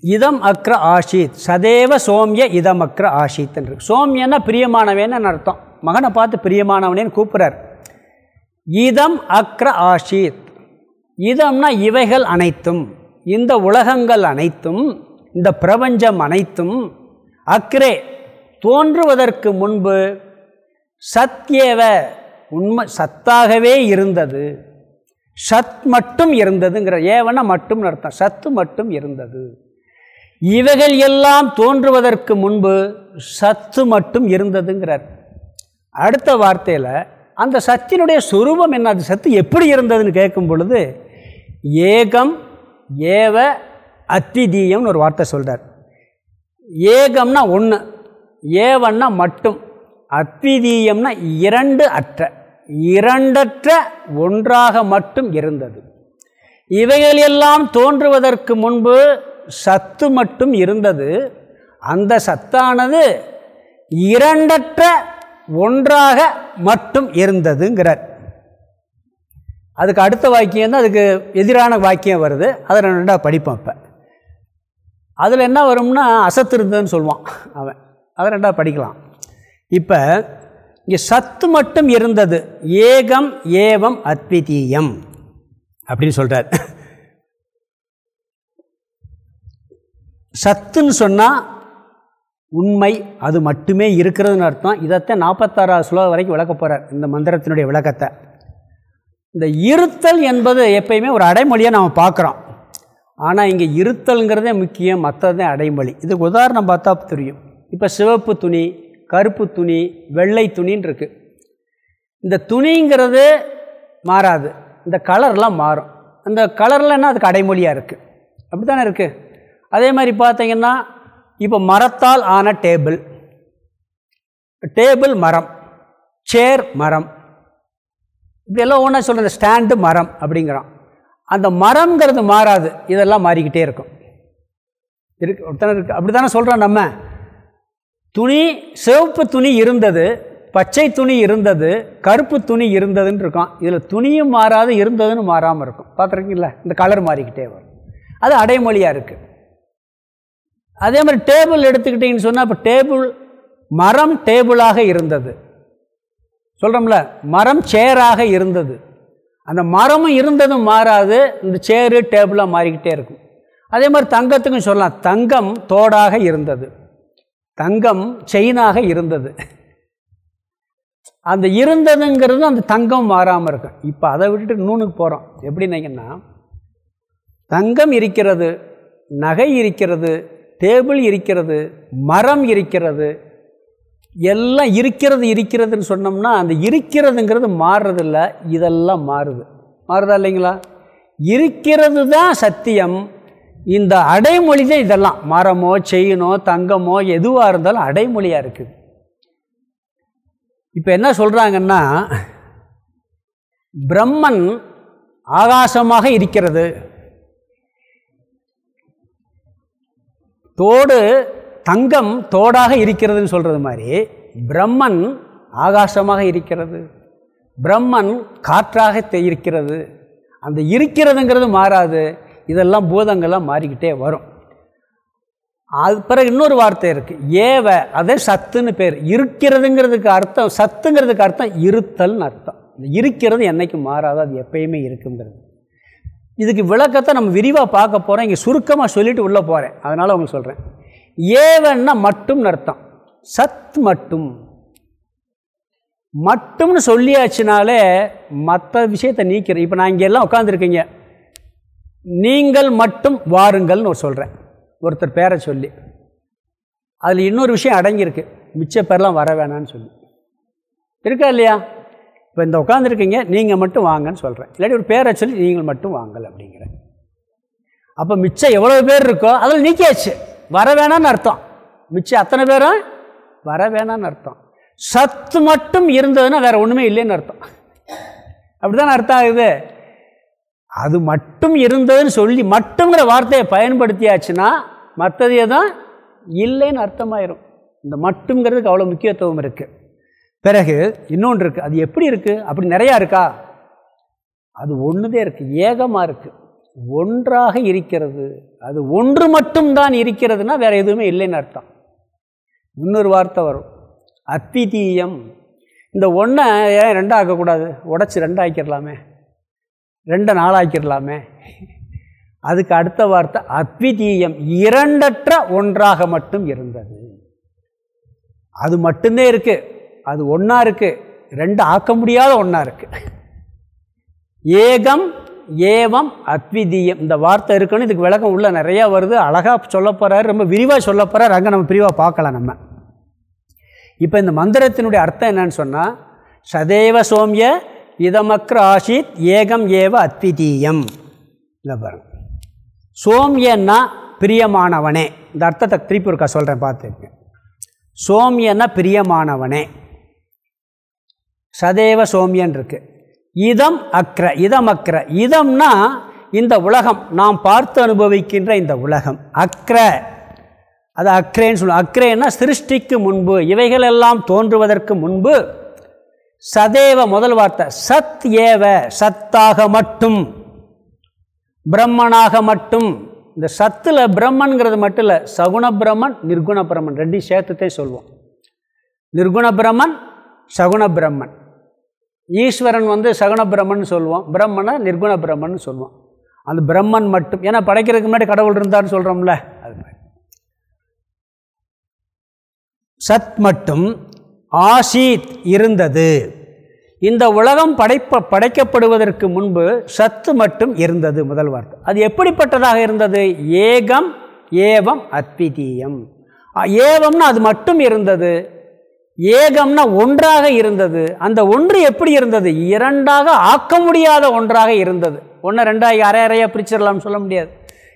S1: இதம் அக்ர ஆஷித். சதேவ சோமிய இதம் அக்ர ஆஷித்ன்னு சோமியன்னா பிரியமானவேன்னு அர்த்தம். மகனை பார்த்து பிரியமானவனேன்னு கூப்பிட்றார். இதம் அக்ர ஆஷித். இதம்னா இவைகள் அனைத்தும். இந்த உலகங்கள் அனைத்தும் இந்த பிரபஞ்சம் அனைத்தும் அக்ரே தோன்றுவதற்கு முன்பு சத்யேவ உண்மை சத்தாகவே இருந்தது. சத் மட்டும் இருந்ததுங்கிற ஏவன மட்டும் அர்த்தம். சத்து மட்டும் இருந்தது. இவைகள் எல்லாம் தோன்றுவதற்கு முன்பு சத்து மட்டும் இருந்ததுங்கிறார். அடுத்த வார்த்தையில் அந்த சத்தினுடைய சுரூபம் என்ன? அது சத்து எப்படி இருந்ததுன்னு கேட்கும் பொழுது ஏகம் ஏவ அத்திதீயம்னு ஒரு வார்த்தை சொல்கிறார் ஏகம்னா ஒன்று ஏவன்னா மட்டும் அத்விதீயம்னா இரண்டு அற்ற இரண்டற்ற ஒன்றாக மட்டும் இருந்தது. இவைகள் எல்லாம் தோன்றுவதற்கு முன்பு சத்து மட்டும் இருந்தது. அந்த சத்தானது இரண்டற்ற ஒன்றாக மட்டும் இருந்ததுங்கிறார். அதுக்கு அடுத்த வாக்கியம் தான் அதுக்கு எதிரான வாக்கியம் வருது. அதை ரெண்டாக படிப்போம் இப்போ. அதில் என்ன வரும்னா அசத்து இருந்ததுன்னு சொல்லுவான் அவன். அதை ரெண்டாக படிக்கலாம். இப்போ இங்கே சத்து மட்டும் இருந்தது. ஏகம் ஏவம் அத்விதீயம் அப்படின்னு சொல்கிறார் சத்துன்னு சொன்னால் உண்மை அது மட்டுமே இருக்கிறதுன்னு அர்த்தம். இதைத்தான் நாற்பத்தாறாவது ஸ்லோகம் வரைக்கும் விளக்க போகிறார் இந்த மந்திரத்தினுடைய விளக்கத்தை. இந்த இருத்தல் என்பது எப்பயுமே ஒரு அடைமொழியாக நாம் பார்க்குறோம். ஆனால் இங்கே இருத்தல்ங்கிறதே முக்கியம் மற்றதே அடைமொழி. இதுக்கு உதாரணம் பார்த்தா தெரியும் இப்போ சிவப்பு துணி கருப்பு துணி வெள்ளை துணின்னு இருக்குது இந்த துணிங்கிறது மாறாது. இந்த கலர்லாம் மாறும். அந்த கலர்லன்னா அதுக்கு அடைமொழியாக இருக்குது அப்படி தானே இருக்குது அதே மாதிரி பார்த்தீங்கன்னா இப்போ மரத்தால் ஆன டேபிள். டேபிள் மரம் சேர் மரம். இப்படியெல்லாம் ஒன்றா சொல்கிறேன் ஸ்டாண்டு மரம் அப்படிங்கிறான். அந்த மரம்ங்கிறது மாறாது இதெல்லாம் மாறிக்கிட்டே இருக்கும். இருக்கு ஒருத்தனை இருக்கு. அப்படி தானே சொல்கிறோம் நம்ம. துணி சிவப்பு துணி இருந்தது பச்சை துணி இருந்தது கருப்பு துணி இருந்ததுன்னு இருக்கும் இதில் துணியும் மாறாது இருந்ததுன்னு மாறாமல் இருக்கும். பார்த்துருக்கீங்களா? இந்த கலர் மாறிக்கிட்டே வரும். அது அடைமொழியாக இருக்குது அதே மாதிரி டேபிள் எடுத்துக்கிட்டிங்கன்னு சொன்னால் இப்போ டேபிள் மரம் டேபிளாக இருந்தது. சொல்கிறோம்ல மரம் சேராக இருந்தது. அந்த மரமும் இருந்ததும் மாறாது இந்த சேரு டேபிளாக மாறிக்கிட்டே இருக்கும். அதே மாதிரி தங்கத்துக்கும் சொல்லலாம் தங்கம் தோடாக இருந்தது. தங்கம் செயினாக இருந்தது. அந்த இருந்ததுங்கிறது அந்த தங்கம் மாறாமல் இருக்கும் இப்போ அதை விட்டுட்டு நூனுக்கு போகிறோம் எப்படின்னீங்கன்னா தங்கம் இருக்கிறது நகை இருக்கிறது டேபிள் இருக்கிறது மரம் இருக்கிறது எல்லாம் இருக்கிறது இருக்கிறதுன்னு சொன்னோம்னா அந்த இருக்கிறதுங்கிறது மாறுறதில்ல இதெல்லாம் மாறுது. மாறுதா இல்லைங்களா? இருக்கிறது தான் சத்தியம். இந்த அடைமொழி தான் இதெல்லாம். மரமோ செயினோ தங்கமோ எதுவாக இருந்தாலும் அடைமொழியாக இருக்குது. இப்போ என்ன சொல்கிறாங்கன்னா பிரம்மன் ஆகாசமாக இருக்கிறது. தோடு தங்கம் தோடாக இருக்கிறதுன்னு சொல்கிறது மாதிரி பிரம்மன் ஆகாசமாக இருக்கிறது. பிரம்மன் காற்றாக இருக்கிறது. அந்த இருக்கிறதுங்கிறது மாறாது. இதெல்லாம் பூதங்கள்லாம் மாறிக்கிட்டே வரும். அது பிறகு இன்னொரு வார்த்தை இருக்குது ஏவ அதே சத்துன்னு பேர். இருக்கிறதுங்கிறதுக்கு அர்த்தம் சத்துங்கிறதுக்கு அர்த்தம் இருத்தல்னு அர்த்தம். இருக்கிறது என்றைக்கும் மாறாது அது எப்பயுமே இருக்குங்கிறது. இதுக்கு விளக்கத்தை நம்ம விரிவாக பார்க்க போகிறோம் இங்கே சுருக்கமாக சொல்லிட்டு உள்ளே போகிறேன் அதனால் உங்களுக்கு சொல்கிறேன் ஏவன்னா மட்டும்னு அர்த்தம். சத் மட்டும். மட்டும்னு சொல்லியாச்சுனாலே மற்ற விஷயத்தை நீக்கிறேன் இப்போ நான் இங்கே எல்லாம் உட்காந்துருக்கீங்க நீங்கள் மட்டும் வாருங்கள்னு ஒரு சொல்கிறேன் ஒருத்தர் பேரை சொல்லி. அதில் இன்னொரு விஷயம் அடங்கியிருக்கு. மிச்ச பேர்லாம் வர வேணான்னு சொல்லி. இருக்கா இல்லையா? இப்போ இந்த உட்காந்துருக்கீங்க நீங்கள் மட்டும் வாங்கன்னு சொல்கிறேன் இல்லாட்டி ஒரு பேரை சொல்லி நீங்கள் மட்டும் வாங்கல் அப்படிங்கிறேன் அப்போ மிச்சம் எவ்வளோ பேர் இருக்கோ அதில் நீக்கியாச்சு. வர வேணான்னு அர்த்தம். மிச்சம் அத்தனை பேரும் வர வேணான்னு அர்த்தம். சத்து மட்டும் இருந்ததுன்னா வேறு ஒன்றுமே இல்லைன்னு அர்த்தம். அப்படி தானே அர்த்தம் ஆகுது? அது மட்டும் இருந்ததுன்னு சொல்லி மட்டுங்கிற வார்த்தையை பயன்படுத்தியாச்சுன்னா மற்றது எதுவும் இல்லைன்னு அர்த்தமாயிரும். இந்த மட்டுங்கிறதுக்கு அவ்வளோ முக்கியத்துவம் இருக்குது பிறகு இன்னொன்று இருக்குது அது எப்படி இருக்குது அப்படி நிறையா இருக்கா? அது ஒன்றுதே இருக்குது ஏகமாக இருக்குது ஒன்றாக இருக்கிறது. அது ஒன்று மட்டும்தான் இருக்கிறதுனா வேறு எதுவுமே இல்லைன்னு அர்த்தம். இன்னொரு வார்த்தை வரும். அத்விதீயம் இந்த ஒன்றை ஏன் ரெண்டாக ஆக்கக்கூடாது உடச்சி ரெண்டாக்கிடலாமே ரெண்டை நாளாக்கிடலாமே அதுக்கு அடுத்த வார்த்தை அத்விதீயம். இரண்டற்ற ஒன்றாக மட்டும் இருந்தது. அது மட்டும்தே இருக்குது அது ஒன்றா இருக்குது ரெண்டு ஆக்க முடியாத ஒன்றா இருக்குது ஏகம் ஏவம் அத்விதீயம். இந்த வார்த்தை இருக்குன்னு இதுக்கு விளக்கம் உள்ளே நிறையா வருது. அழகாக சொல்ல போகிறாரு ரொம்ப விரிவாக சொல்ல போகிறார் அங்கே நம்ம பிரிவாக பார்க்கலாம் நம்ம. இப்போ இந்த மந்திரத்தினுடைய அர்த்தம் என்னன்னு சொன்னால் சதேவ சோமிய இதமக்ர ஆசித் ஏகம் ஏவ அத்விதீயம். இல்லை பாருங்க. சோமியன்னா பிரியமானவனே. இந்த அர்த்தத்தை திருப்பி இருக்கா சொல்கிறேன் பார்த்துருக்கேன் சோமியன்னா பிரியமானவனே. சதேவ சோமியன் இருக்குது இதம் அக்ர இதம் அக்ர. இதம்னா இந்த உலகம் நாம் பார்த்து அனுபவிக்கின்ற இந்த உலகம். அக்ர. அது அக்ரேன்னு சொல்லுவோம். அக்ரேன்னா சிருஷ்டிக்கு முன்பு இவைகள் எல்லாம் தோன்றுவதற்கு முன்பு சதேவ முதல் வார்த்தை சத் ஏவ சத்தாக மட்டும் பிரம்மனாக மட்டும். இந்த சத்தில் பிரம்மன்கிறது மட்டும் இல்லை சகுண பிரம்மன் நிர்குண பிரம்மன் ரெண்டையும் சேர்த்துட்டே சொல்வோம். நிர்குண பிரம்மன் சகுண பிரம்மன். ஈஸ்வரன் வந்து சகுண பிரம்மன் சொல்லுவோம் பிரம்மனை நிர்குண பிரம்மன் சொல்லுவோம் அந்த பிரம்மன் மட்டும் ஏன்னா படைக்கிறதுக்கு முன்னாடி கடவுள் இருந்தார்னு சொல்கிறோம்ல அது மாதிரி. சத் மட்டும் ஆசீத் இருந்தது. இந்த உலகம் படைப்ப படைக்கப்படுவதற்கு முன்பு சத்து மட்டும் இருந்தது முதல் வார்த்தை. அது எப்படிப்பட்டதாக இருந்தது? ஏகம் ஏவம் அத்விதீயம். ஏவம்னா அது மட்டும் இருந்தது. ஏகம்னா ஒன்றாக இருந்தது. அந்த ஒன்று எப்படி இருந்தது? இரண்டாக ஆக்க முடியாத ஒன்றாக இருந்தது. ஒன்று ரெண்டாக அரை அறையாக பிரிச்சிடலாம்னு சொல்ல முடியாது.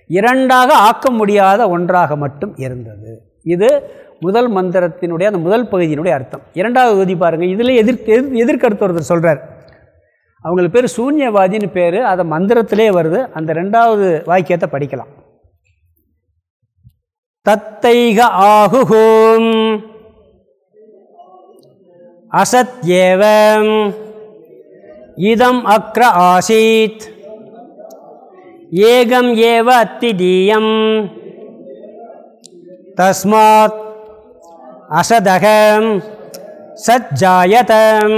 S1: இரண்டாக ஆக்க முடியாத ஒன்றாக மட்டும் இருந்தது. இது முதல் மந்திரத்தினுடைய அந்த முதல் பகுதியினுடைய அர்த்தம். இரண்டாவது பகுதி பாருங்கள் இதில் எதிர் எதிர்கருத்து ஒருத்தர் சொல்கிறார் அவங்களுக்கு பேர் சூன்யவாதின்னு பேர். அதை மந்திரத்திலே வருது. அந்த ரெண்டாவது வாக்கியத்தை படிக்கலாம். தத்தைக ஆகுகோம் அசத் ஏவ இதம் அக்ர ஆசீத். ஏகம் ஏவ அத்திதீயம். தஸ்மாத் அசதகம் சஜ்ஜாயதம்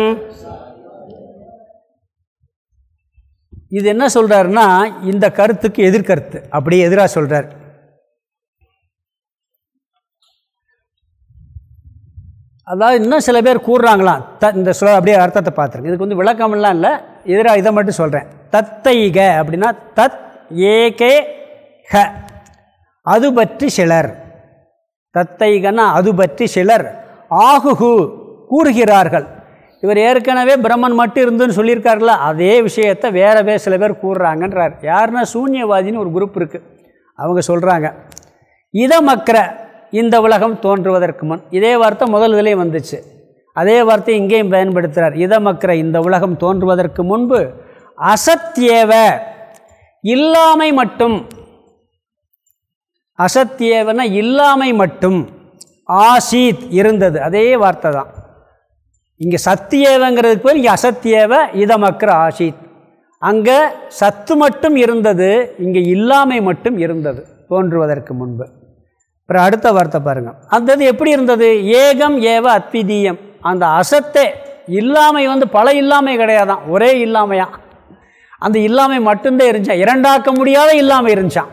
S1: இது என்ன சொல்கிறாருன்னா இந்த கருத்துக்கு எதிர்கருத்து. அப்படியே எதிராக சொல்கிறார் அதாவது இன்னும் சில பேர் கூறுறாங்களாம். த இந்த சொல்ல அப்படியே அர்த்தத்தை பார்த்துருங்க. இதுக்கு வந்து விளக்கம்லாம் இல்லை. எதிராக இதை மட்டும் சொல்கிறேன் தத்தைக அப்படின்னா தத் ஏகே ஹ. அது பற்றி சிலர். தத்தைகன்னா அது பற்றி சிலர். ஆகுகு கூறுகிறார்கள். இவர் ஏற்கனவே பிரம்மன் மட்டும் இருந்துன்னு சொல்லியிருக்காருல அதே விஷயத்தை வேற வேறு சில பேர் கூறுறாங்கன்றார். யாருன்னா சூன்யவாதின்னு ஒரு குரூப் இருக்குது அவங்க சொல்கிறாங்க இதை மக்கிற இந்த உலகம் தோன்றுவதற்கு முன். இதே வார்த்தை முதல் வந்துச்சு. அதே வார்த்தை இங்கேயும் பயன்படுத்துகிறார் இதமக்கிற இந்த உலகம் தோன்றுவதற்கு முன்பு அசத்தியவ இல்லாமை மட்டும். அசத்தியவன இல்லாமை மட்டும். ஆசீத் இருந்தது. அதே வார்த்தை தான். இங்கே சத்தியேவங்கிறதுக்கு பேர் இங்கே அசத்தியேவ இதமக்கிற ஆசீத். அங்கே சத்து மட்டும் இருந்தது இங்கே இல்லாமை மட்டும் இருந்தது தோன்றுவதற்கு முன்பு. அப்புறம் அடுத்த வார்த்தை பாருங்கள் அந்த இது எப்படி இருந்தது? ஏகம் ஏவ அத்விதீயம். அந்த அசத்தே இல்லாமை வந்து பல இல்லாமை கிடையாதான். ஒரே இல்லாமையா? அந்த இல்லாமை மட்டும்தான் இருந்துச்சான் இரண்டாக்க முடியாத இல்லாமை இருந்துச்சான்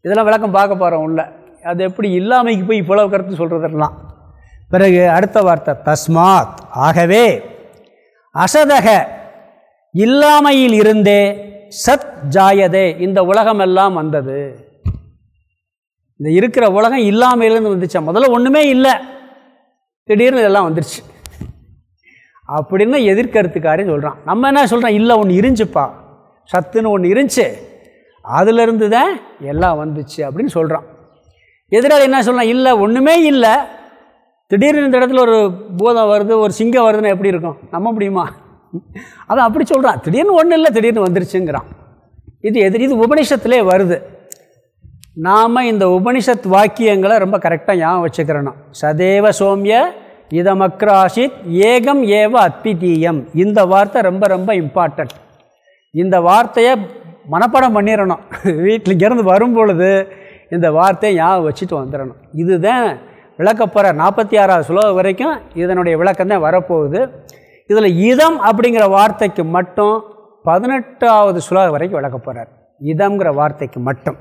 S1: இதெல்லாம் விளக்கம் பார்க்க போகிறோம் உள்ள. அது எப்படி இல்லாமைக்கு போய் இவ்வளவு கருத்து சொல்கிறதெல்லாம் பிறகு அடுத்த வார்த்தை தஸ்மாத். ஆகவே அசதக இல்லாமையில் இருந்தே சத் ஜாயதே. இந்த உலகமெல்லாம் வந்தது. இந்த இருக்கிற உலகம் இல்லாமையிலேருந்து வந்துச்சா? முதல்ல ஒன்றுமே இல்லை. திடீர்னு இதெல்லாம் வந்துருச்சு. அப்படின்னு எதிர்கருத்துக்காரே சொல்கிறான் நம்ம என்ன சொல்கிறோம் இல்லை ஒன்று இருந்துச்சுப்பா. சத்துன்னு ஒன்று இருந்துச்சு. அதிலிருந்து தான் எல்லாம் வந்துச்சு அப்படின்னு சொல்கிறான் எதிராளி என்ன சொல்லலாம் இல்லை ஒன்றுமே இல்லை. திடீர்னு இந்த இடத்துல ஒரு பூதம் வருது ஒரு சிங்கம் வருதுன்னா எப்படி இருக்கும்? நம்ப முடியுமா? அதான் அப்படி சொல்கிறான் திடீர்னு ஒன்றும் இல்லை திடீர்னு வந்துருச்சுங்கிறான். இது எதிர் இது உபனிஷத்துலே வருது. நாம் இந்த உபனிஷத் வாக்கியங்களை ரொம்ப கரெக்டாக ஞாபகம் வச்சுக்கிறணும். சதேவ சோமிய இதமக்ராசித் ஏகம் ஏவ அத்விதீயம். இந்த வார்த்தை ரொம்ப ரொம்ப இம்பார்ட்டண்ட் இந்த வார்த்தையை மனப்பாடம் பண்ணிடணும் வீட்டிலிருந்து வரும் பொழுது இந்த வார்த்தையை ஞாபகம் வச்சுட்டு வந்துடணும் இதுதான் விளக்க நாற்பத்தி ஆறாவது ஸ்லோகம் வரைக்கும் இதனுடைய விளக்கம் தான் வரப்போகுது. இதில் இதம் அப்படிங்கிற வார்த்தைக்கு மட்டும் பதினெட்டாவது ஸ்லோகம் வரைக்கும் விளக்க போகிறார் இதம்ங்கிற வார்த்தைக்கு மட்டும்.